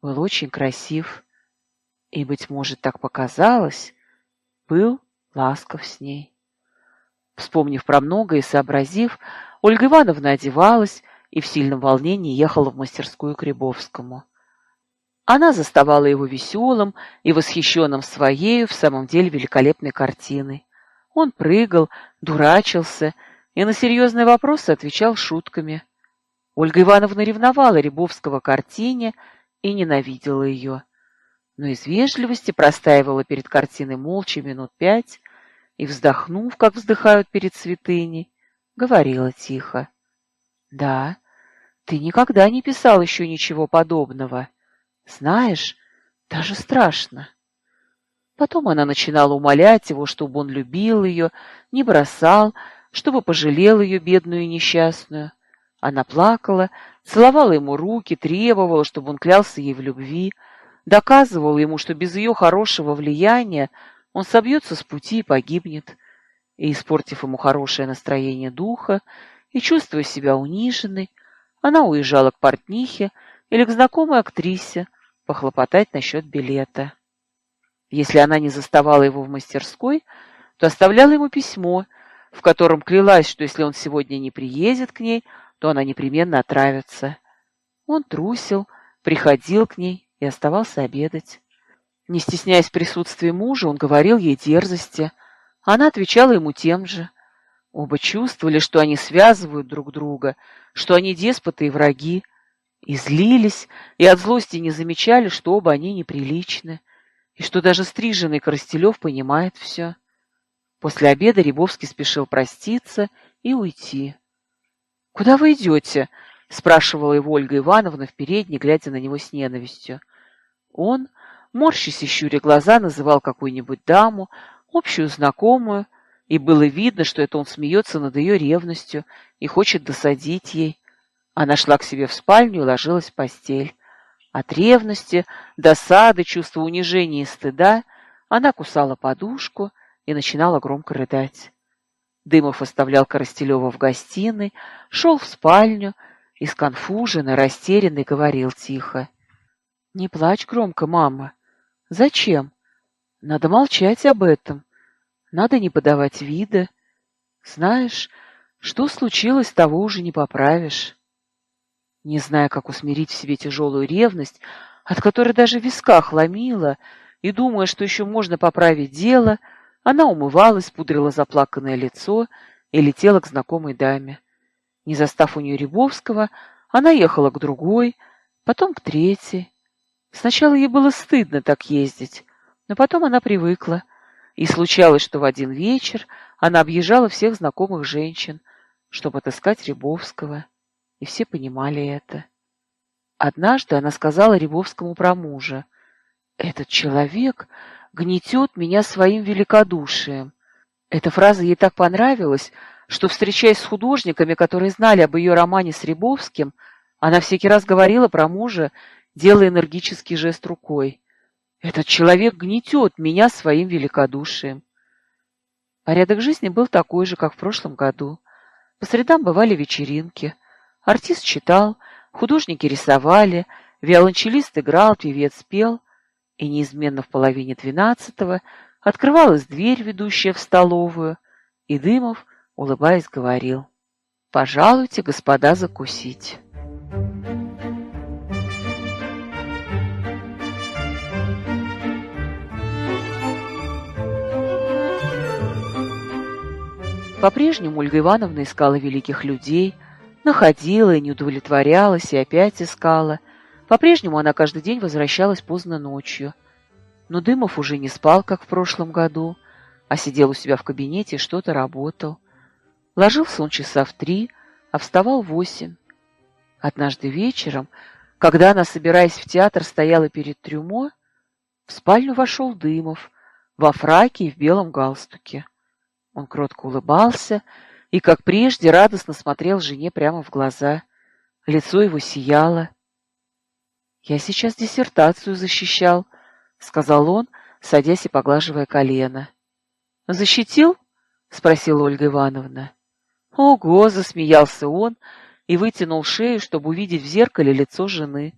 был очень красив. И, быть может, так показалось, был ласков с ней. Вспомнив про многое и сообразив, Ольга Ивановна одевалась и в сильном волнении ехала в мастерскую к Рябовскому. Она заставала его веселым и восхищенным своею в самом деле великолепной картиной. Он прыгал, дурачился и на серьезные вопросы отвечал шутками. Ольга Ивановна ревновала Рябовского картине и ненавидела ее. Но из вежливости простаивала перед картиной молча минут пять и, вздохнув, как вздыхают перед святыней, говорила тихо. «Да, ты никогда не писал еще ничего подобного. Знаешь, даже страшно». Потом она начинала умолять его, чтобы он любил ее, не бросал, чтобы пожалел ее бедную и несчастную. Она плакала, целовала ему руки, требовала, чтобы он клялся ей в любви, доказывала ему, что без ее хорошего влияния он собьется с пути и погибнет. И, испортив ему хорошее настроение духа и чувствуя себя униженной, она уезжала к портнихе или к знакомой актрисе похлопотать насчет билета. Если она не заставала его в мастерской, то оставляла ему письмо, в котором клялась, что если он сегодня не приедет к ней, то она непременно отравится. Он трусил, приходил к ней и оставался обедать. Не стесняясь присутствия мужа, он говорил ей дерзости. Она отвечала ему тем же. Оба чувствовали, что они связывают друг друга, что они деспоты и враги, и злились, и от злости не замечали, что оба они неприличны и что даже стриженный Коростелев понимает все. После обеда Рябовский спешил проститься и уйти. — Куда вы идете? — спрашивала его Ольга Ивановна в передней, глядя на него с ненавистью. Он, морщась и щуря глаза, называл какую-нибудь даму, общую знакомую, и было видно, что это он смеется над ее ревностью и хочет досадить ей. Она шла к себе в спальню и ложилась в постель. От ревности, досады, чувства унижения и стыда она кусала подушку и начинала громко рыдать. Дымов оставлял Коростелева в гостиной, шел в спальню и сконфуженно, растерянный говорил тихо. — Не плачь громко, мама. Зачем? Надо молчать об этом. Надо не подавать вида. Знаешь, что случилось, того уже не поправишь. Не зная, как усмирить в себе тяжелую ревность, от которой даже в висках ломила, и думая, что еще можно поправить дело, она умывалась, пудрила заплаканное лицо и летела к знакомой даме. Не застав у нее Рябовского, она ехала к другой, потом к третьей. Сначала ей было стыдно так ездить, но потом она привыкла. И случалось, что в один вечер она объезжала всех знакомых женщин, чтобы отыскать Рябовского и все понимали это. Однажды она сказала Рябовскому про мужа. «Этот человек гнетет меня своим великодушием». Эта фраза ей так понравилась, что, встречаясь с художниками, которые знали об ее романе с Рябовским, она всякий раз говорила про мужа, делая энергический жест рукой. «Этот человек гнетет меня своим великодушием». Порядок жизни был такой же, как в прошлом году. По средам бывали вечеринки, Артист читал, художники рисовали, виолончелист играл, певец пел, и неизменно в половине двенадцатого открывалась дверь, ведущая в столовую, и Дымов, улыбаясь, говорил «Пожалуйте, господа, закусить». По-прежнему Ольга Ивановна искала великих людей – Находила и не удовлетворялась, и опять искала. По-прежнему она каждый день возвращалась поздно ночью. Но Дымов уже не спал, как в прошлом году, а сидел у себя в кабинете и что-то работал. Ложился он часа в три, а вставал в восемь. Однажды вечером, когда она, собираясь в театр, стояла перед трюмо, в спальню вошел Дымов во фраке и в белом галстуке. Он кротко улыбался и, как прежде, радостно смотрел жене прямо в глаза. Лицо его сияло. «Я сейчас диссертацию защищал», — сказал он, садясь и поглаживая колено. «Защитил?» — спросила Ольга Ивановна. «Ого!» — засмеялся он и вытянул шею, чтобы увидеть в зеркале лицо жены,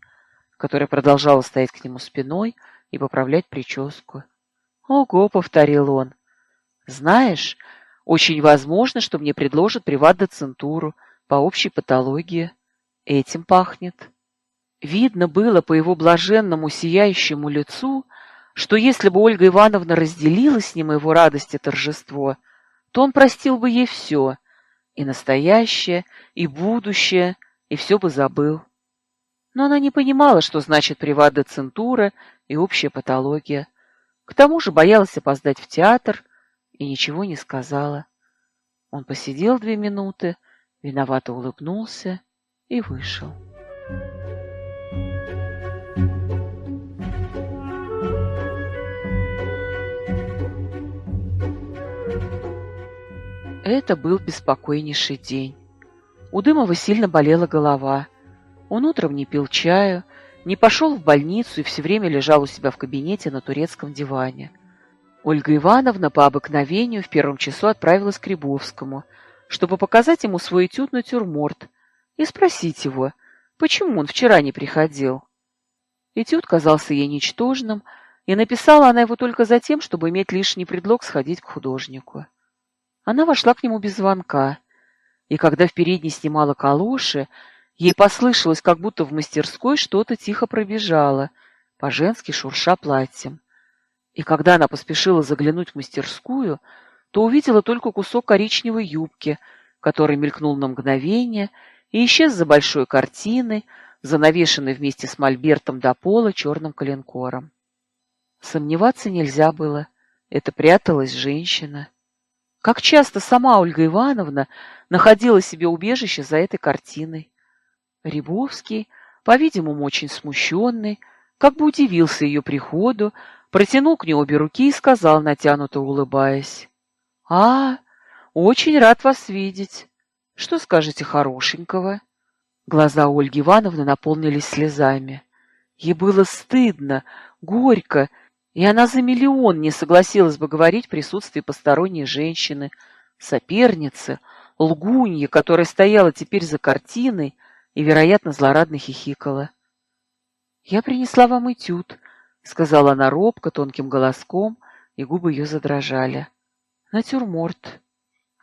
которая продолжала стоять к нему спиной и поправлять прическу. «Ого!» — повторил он. «Знаешь, Очень возможно, что мне предложат приват-доцентуру по общей патологии. Этим пахнет. Видно было по его блаженному сияющему лицу, что если бы Ольга Ивановна разделила с ним его радость и торжество, то он простил бы ей все, и настоящее, и будущее, и все бы забыл. Но она не понимала, что значит приват-доцентура и общая патология. К тому же боялась опоздать в театр и ничего не сказала. Он посидел две минуты, виновато улыбнулся и вышел. Это был беспокойнейший день. У Дымова сильно болела голова. Он утром не пил чаю, не пошел в больницу и все время лежал у себя в кабинете на турецком диване. Ольга Ивановна по обыкновению в первом часу отправилась к Рябовскому, чтобы показать ему свой этюд натюрморт и спросить его, почему он вчера не приходил. Этюд казался ей ничтожным, и написала она его только за тем, чтобы иметь лишний предлог сходить к художнику. Она вошла к нему без звонка, и когда в передней снимала калоши, ей послышалось, как будто в мастерской что-то тихо пробежало, по-женски шурша платьем. И когда она поспешила заглянуть в мастерскую, то увидела только кусок коричневой юбки, который мелькнул на мгновение и исчез за большой картиной, занавешенной вместе с мольбертом до пола черным коленкором. Сомневаться нельзя было, это пряталась женщина. Как часто сама Ольга Ивановна находила себе убежище за этой картиной. Рябовский, по-видимому, очень смущенный, как бы удивился ее приходу, протянул к ней обе руки и сказал, натянуто улыбаясь. — А, очень рад вас видеть. Что скажете хорошенького? Глаза Ольги Ивановны наполнились слезами. Ей было стыдно, горько и она за миллион не согласилась бы говорить в присутствии посторонней женщины, соперницы, лгуньи, которая стояла теперь за картиной и, вероятно, злорадно хихикала. «Я принесла вам этюд», — сказала она робко, тонким голоском, и губы ее задрожали. «Натюрморт».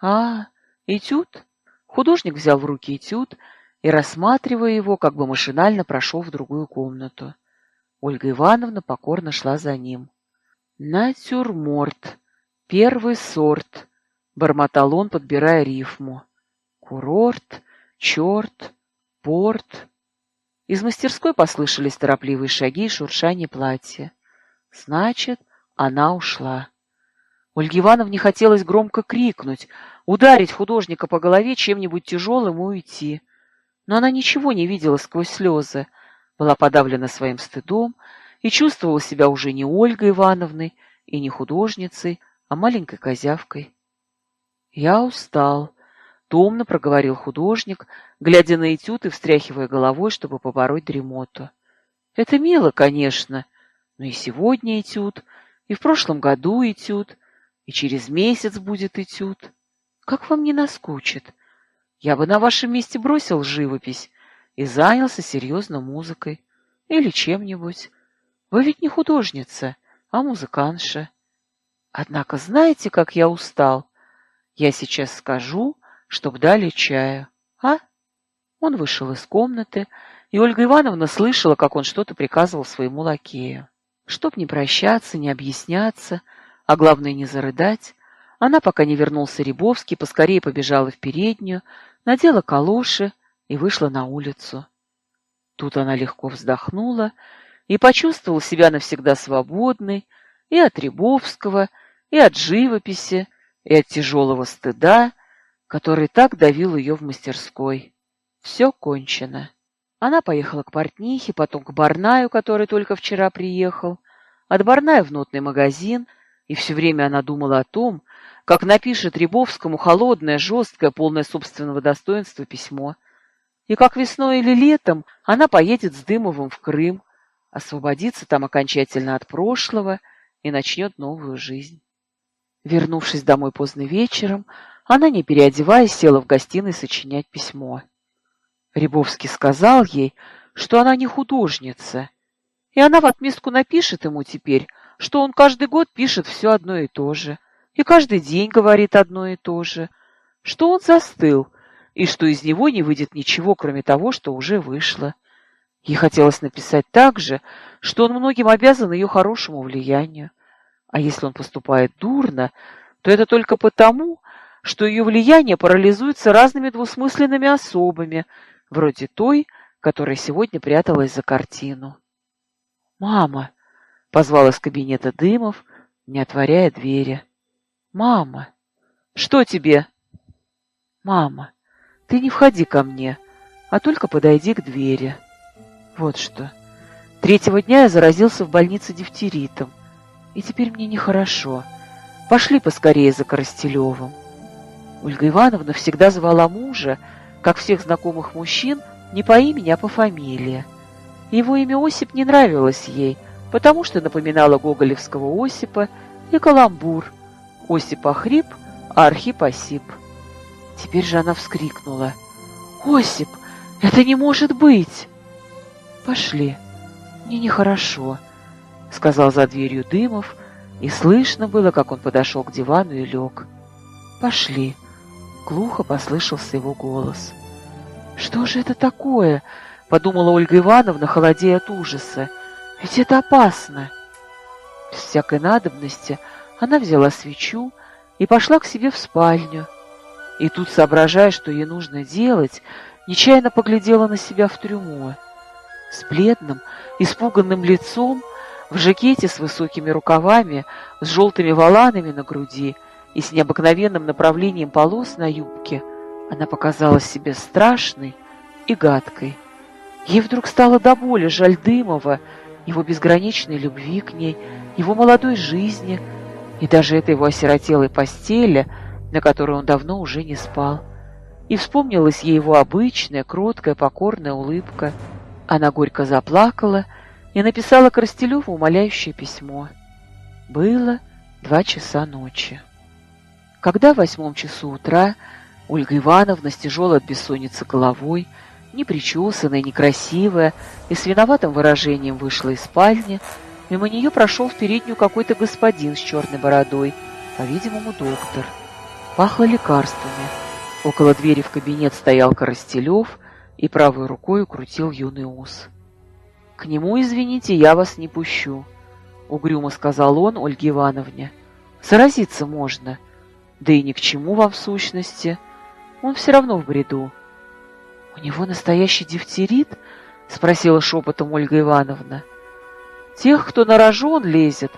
«А, этюд?» Художник взял в руки этюд и, рассматривая его, как бы машинально прошел в другую комнату. Ольга Ивановна покорно шла за ним. «Натюрморт. Первый сорт», — бормотал он, подбирая рифму. «Курорт, черт, порт». Из мастерской послышались торопливые шаги и шуршание платья. Значит, она ушла. Ольге Ивановне хотелось громко крикнуть, ударить художника по голове чем-нибудь тяжелым и уйти. Но она ничего не видела сквозь слезы была подавлена своим стыдом и чувствовала себя уже не Ольгой Ивановной и не художницей, а маленькой козявкой. «Я устал», — томно проговорил художник, глядя на этюд и встряхивая головой, чтобы побороть дремоту. «Это мило, конечно, но и сегодня этюд, и в прошлом году этюд, и через месяц будет этюд. Как вам не наскучит? Я бы на вашем месте бросил живопись, и занялся серьезно музыкой или чем-нибудь. Вы ведь не художница, а музыкантша. Однако знаете, как я устал? Я сейчас скажу, чтоб дали чаю, а? Он вышел из комнаты, и Ольга Ивановна слышала, как он что-то приказывал своему лакею. Чтоб не прощаться, не объясняться, а главное не зарыдать, она, пока не вернулся Рябовский, поскорее побежала в переднюю, надела калоши и вышла на улицу. Тут она легко вздохнула и почувствовала себя навсегда свободной и от Рябовского, и от живописи, и от тяжелого стыда, который так давил ее в мастерской. Все кончено. Она поехала к портнихе, потом к Барнаю, который только вчера приехал, от Барная в нотный магазин, и все время она думала о том, как напишет Рябовскому холодное, жесткое, полное собственного достоинства письмо — и как весной или летом она поедет с Дымовым в Крым, освободится там окончательно от прошлого и начнет новую жизнь. Вернувшись домой поздно вечером, она, не переодеваясь, села в гостиной сочинять письмо. Рябовский сказал ей, что она не художница, и она в отместку напишет ему теперь, что он каждый год пишет все одно и то же, и каждый день говорит одно и то же, что он застыл, и что из него не выйдет ничего, кроме того, что уже вышло. Ей хотелось написать также, что он многим обязан ее хорошему влиянию. А если он поступает дурно, то это только потому, что ее влияние парализуется разными двусмысленными особами, вроде той, которая сегодня пряталась за картину. «Мама!» — позвал из кабинета Дымов, не отворяя двери. «Мама!» «Что тебе?» «Мама, ты не входи ко мне, а только подойди к двери». Вот что. Третьего дня я заразился в больнице дифтеритом, и теперь мне нехорошо. Пошли поскорее за Коростелевым. Ольга Ивановна всегда звала мужа, как всех знакомых мужчин, не по имени, а по фамилии. Его имя Осип не нравилось ей, потому что напоминало гоголевского Осипа и каламбур. Осип охрип, а Архип осип. Теперь же она вскрикнула. «Осип, это не может быть!» «Пошли, мне нехорошо», — сказал за дверью Дымов, и слышно было, как он подошел к дивану и лег. «Пошли», — глухо послышался его голос. «Что же это такое?» — подумала Ольга Ивановна, холодея от ужаса. «Ведь это опасно!» Без всякой надобности она взяла свечу и пошла к себе в спальню. И тут, соображая, что ей нужно делать, нечаянно поглядела на себя в трюмо с бледным, испуганным лицом, в жакете с высокими рукавами, с желтыми воланами на груди и с необыкновенным направлением полос на юбке, она показалась себе страшной и гадкой. Ей вдруг стало до боли жаль Дымова, его безграничной любви к ней, его молодой жизни и даже этой его осиротелой постели, на которой он давно уже не спал. И вспомнилась ей его обычная, кроткая, покорная улыбка — она горько заплакала и написала Коростелеву умоляющее письмо. Было два часа ночи. Когда в восьмом часу утра Ольга Ивановна с тяжелой от бессонницы головой, непричесанная, некрасивая и с виноватым выражением вышла из спальни, мимо нее прошел в переднюю какой-то господин с черной бородой, по-видимому, доктор. Пахло лекарствами. Около двери в кабинет стоял Коростелев и правой рукой укрутил юный ус. «К нему, извините, я вас не пущу», — угрюмо сказал он Ольге Ивановне. «Заразиться можно, да и ни к чему вам в сущности. Он все равно в бреду». «У него настоящий дифтерит?» — спросила шепотом Ольга Ивановна. «Тех, кто на рожон лезет,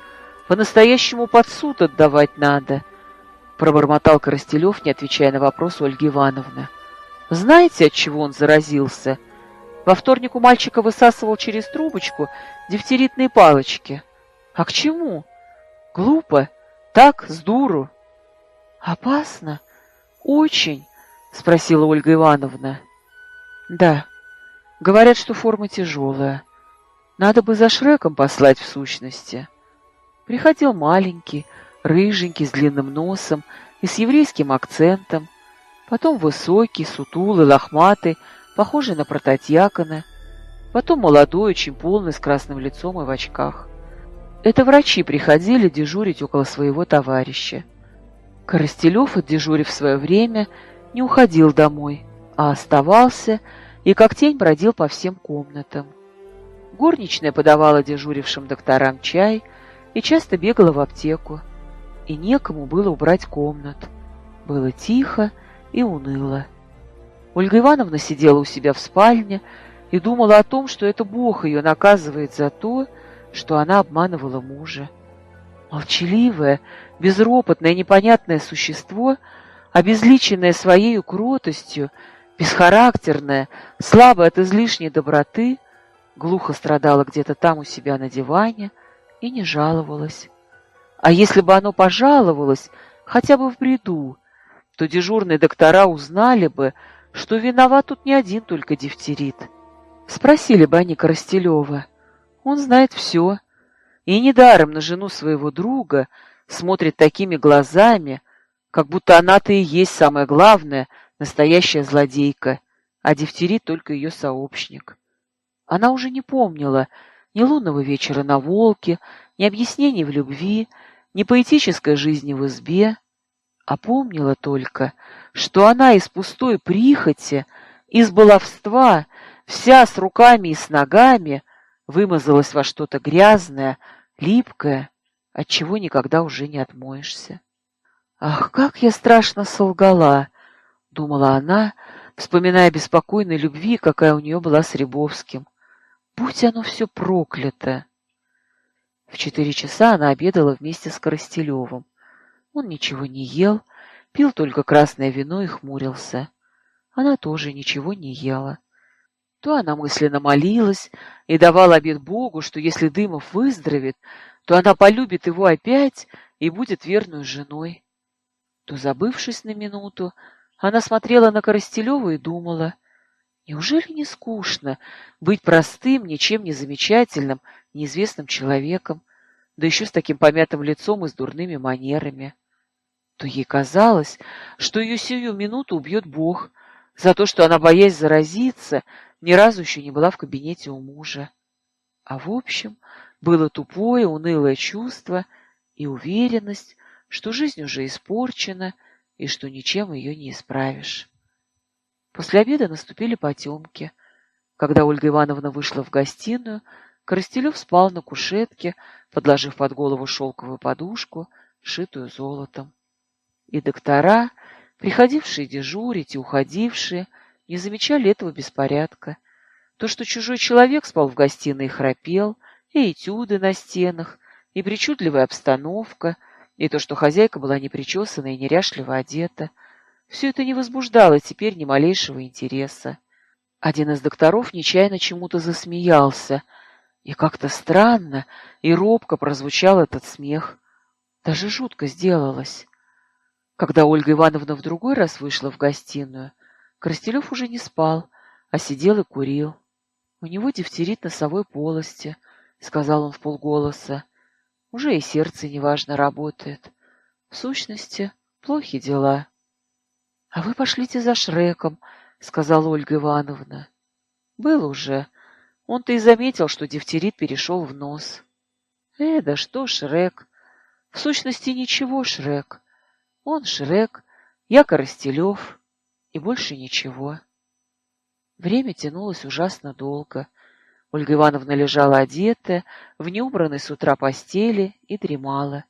по-настоящему под суд отдавать надо», — пробормотал Коростелев, не отвечая на вопрос Ольги Ивановны. Знаете, от чего он заразился? Во вторник у мальчика высасывал через трубочку дифтеритные палочки. А к чему? Глупо. Так, с дуру. Опасно? Очень, спросила Ольга Ивановна. Да. Говорят, что форма тяжелая. Надо бы за Шреком послать в сущности. Приходил маленький, рыженький, с длинным носом и с еврейским акцентом. Потом высокий, сутулый, лохматый, похожий на прототьякона. Потом молодой, очень полный, с красным лицом и в очках. Это врачи приходили дежурить около своего товарища. Коростелев, отдежурив свое время, не уходил домой, а оставался и как тень бродил по всем комнатам. Горничная подавала дежурившим докторам чай и часто бегала в аптеку, и некому было убрать комнат. Было тихо, и уныло. Ольга Ивановна сидела у себя в спальне и думала о том, что это Бог ее наказывает за то, что она обманывала мужа. Молчаливое, безропотное, непонятное существо, обезличенное своей кротостью, бесхарактерное, слабое от излишней доброты, глухо страдало где-то там у себя на диване и не жаловалось. А если бы оно пожаловалось, хотя бы в бреду, то дежурные доктора узнали бы, что виноват тут не один только дифтерит. Спросили бы они Коростелева. Он знает все. И недаром на жену своего друга смотрит такими глазами, как будто она-то и есть самое главное, настоящая злодейка, а дифтерит только ее сообщник. Она уже не помнила ни лунного вечера на Волке, ни объяснений в любви, ни поэтической жизни в избе, а помнила только, что она из пустой прихоти, из баловства, вся с руками и с ногами, вымазалась во что-то грязное, липкое, от чего никогда уже не отмоешься. «Ах, как я страшно солгала!» — думала она, вспоминая беспокойной любви, какая у нее была с Рябовским. «Будь оно все проклято!» В четыре часа она обедала вместе с Коростелевым. Он ничего не ел, пил только красное вино и хмурился. Она тоже ничего не ела. То она мысленно молилась и давала обет Богу, что если Дымов выздоровеет, то она полюбит его опять и будет верной женой. То, забывшись на минуту, она смотрела на Коростелева и думала, неужели не скучно быть простым, ничем не замечательным, неизвестным человеком, да еще с таким помятым лицом и с дурными манерами? То ей казалось, что ее сию минуту убьет Бог за то, что она, боясь заразиться, ни разу еще не была в кабинете у мужа. А в общем, было тупое, унылое чувство и уверенность, что жизнь уже испорчена и что ничем ее не исправишь. После обеда наступили потемки. Когда Ольга Ивановна вышла в гостиную, Коростелев спал на кушетке, подложив под голову шелковую подушку, шитую золотом. И доктора, приходившие дежурить и уходившие, не замечали этого беспорядка. То, что чужой человек спал в гостиной и храпел, и этюды на стенах, и причудливая обстановка — и то, что хозяйка была непричесана и неряшливо одета, все это не возбуждало теперь ни малейшего интереса. Один из докторов нечаянно чему-то засмеялся, и как-то странно и робко прозвучал этот смех. Даже жутко сделалось. Когда Ольга Ивановна в другой раз вышла в гостиную, Крастелев уже не спал, а сидел и курил. «У него дифтерит носовой полости», — сказал он в полголоса. Уже и сердце неважно работает. В сущности, плохи дела. — А вы пошлите за Шреком, — сказала Ольга Ивановна. — Был уже. Он-то и заметил, что дифтерит перешел в нос. — Э, да что Шрек? В сущности, ничего Шрек. Он Шрек, я Коростелев, и больше ничего. Время тянулось ужасно долго — Ольга Ивановна лежала одетая, в неубранной с утра постели и дремала.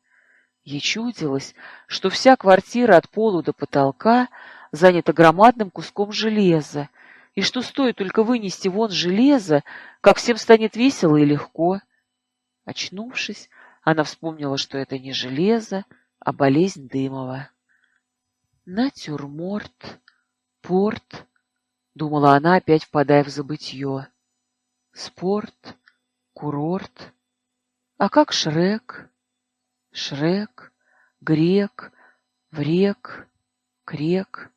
Ей чудилось, что вся квартира от полу до потолка занята громадным куском железа, и что стоит только вынести вон железо, как всем станет весело и легко. Очнувшись, она вспомнила, что это не железо, а болезнь Дымова. «Натюрморт, порт», — думала она, опять впадая в забытье спорт, курорт. А как Шрек? Шрек, грек, врек, крек.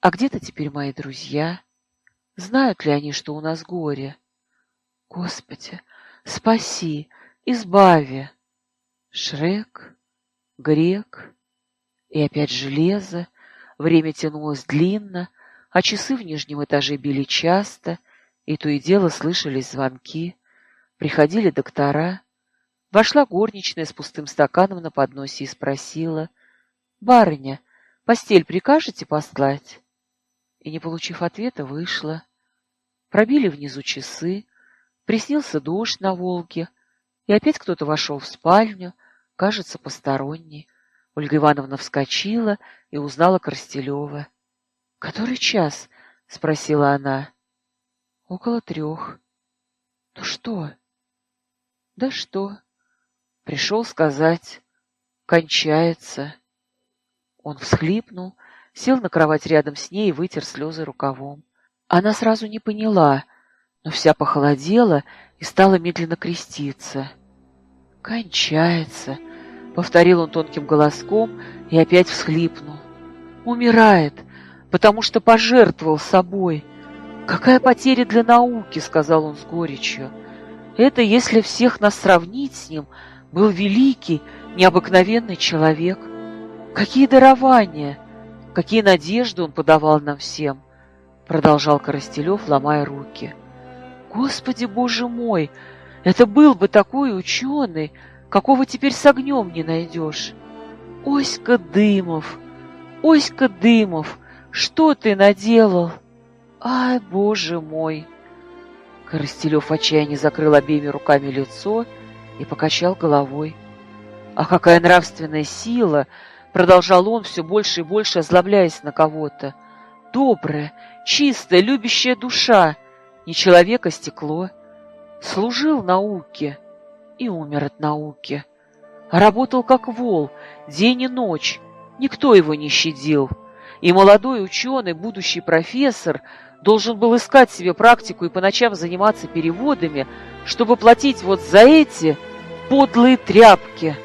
А где-то теперь мои друзья? Знают ли они, что у нас горе? Господи, спаси, избави. Шрек, грек и опять железо. Время тянулось длинно, а часы в нижнем этаже били часто, и то и дело слышались звонки, приходили доктора. Вошла горничная с пустым стаканом на подносе и спросила, «Барыня, постель прикажете послать?» И, не получив ответа, вышла. Пробили внизу часы, приснился дождь на Волге, и опять кто-то вошел в спальню, кажется, посторонний. Ольга Ивановна вскочила и узнала Коростелева. «Который час?» — спросила она. Около трех. Ну что? Да что? Пришел сказать. Кончается. Он всхлипнул, сел на кровать рядом с ней и вытер слезы рукавом. Она сразу не поняла, но вся похолодела и стала медленно креститься. «Кончается», — повторил он тонким голоском и опять всхлипнул. «Умирает, потому что пожертвовал собой». «Какая потеря для науки!» — сказал он с горечью. «Это, если всех нас сравнить с ним, был великий, необыкновенный человек. Какие дарования, какие надежды он подавал нам всем!» Продолжал Коростелев, ломая руки. «Господи, Боже мой! Это был бы такой ученый, какого теперь с огнем не найдешь. Оська Дымов, Оська Дымов, что ты наделал? Ай, боже мой! Коростелев в отчаянии закрыл обеими руками лицо и покачал головой. А какая нравственная сила! Продолжал он, все больше и больше озлобляясь на кого-то. Добрая, чистая, любящая душа, не человека стекло. Служил науке и умер от науки. Работал как вол, день и ночь, никто его не щадил. И молодой ученый, будущий профессор, должен был искать себе практику и по ночам заниматься переводами, чтобы платить вот за эти подлые тряпки.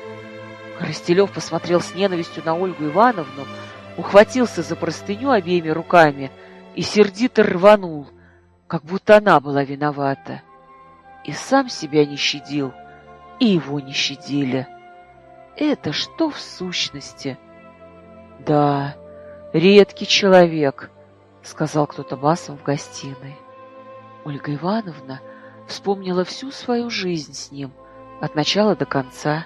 Коростелев посмотрел с ненавистью на Ольгу Ивановну, ухватился за простыню обеими руками и сердито рванул, как будто она была виновата. И сам себя не щадил, и его не щадили. Это что в сущности? Да, редкий человек, сказал кто-то басом в гостиной. Ольга Ивановна вспомнила всю свою жизнь с ним, от начала до конца,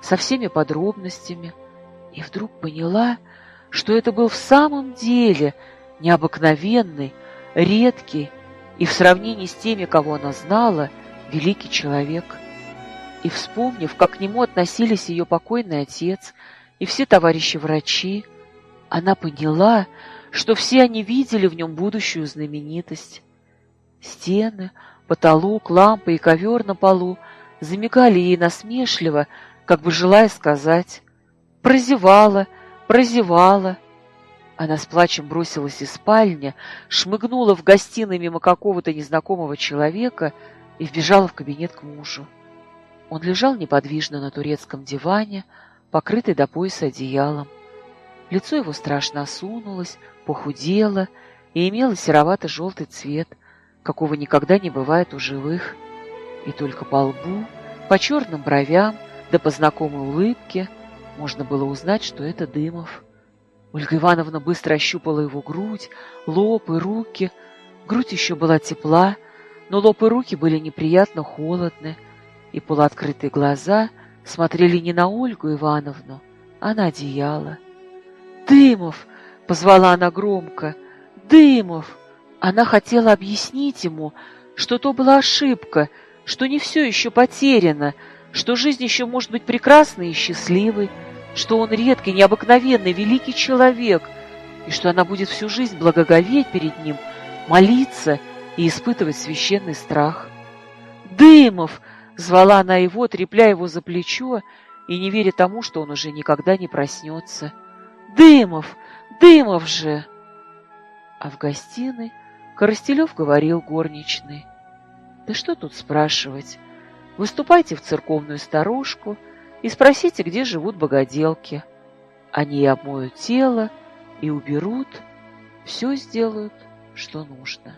со всеми подробностями, и вдруг поняла, что это был в самом деле необыкновенный, редкий и в сравнении с теми, кого она знала, великий человек. И вспомнив, как к нему относились ее покойный отец и все товарищи-врачи, она поняла, что все они видели в нем будущую знаменитость. Стены, потолок, лампы и ковер на полу замигали ей насмешливо, как бы желая сказать «Прозевала, прозевала». Она с плачем бросилась из спальни, шмыгнула в гостиной мимо какого-то незнакомого человека и вбежала в кабинет к мужу. Он лежал неподвижно на турецком диване, покрытый до пояса одеялом. Лицо его страшно осунулось, похудело и имело серовато-желтый цвет, какого никогда не бывает у живых. И только по лбу, по черным бровям, да по знакомой улыбке можно было узнать, что это Дымов. Ольга Ивановна быстро ощупала его грудь, лоб и руки. Грудь еще была тепла, но лоб и руки были неприятно холодны, и полуоткрытые глаза смотрели не на Ольгу Ивановну, а на одеяло. «Дымов!» — позвала она громко. «Дымов!» Она хотела объяснить ему, что то была ошибка, что не все еще потеряно, что жизнь еще может быть прекрасной и счастливой, что он редкий, необыкновенный, великий человек, и что она будет всю жизнь благоговеть перед ним, молиться и испытывать священный страх. «Дымов!» — звала она его, трепля его за плечо и не веря тому, что он уже никогда не проснется. «Дымов! Дымов же!» А в гостиной Коростелев говорил горничной. «Да что тут спрашивать? Выступайте в церковную старушку и спросите, где живут богоделки. Они и обмоют тело, и уберут, все сделают, что нужно».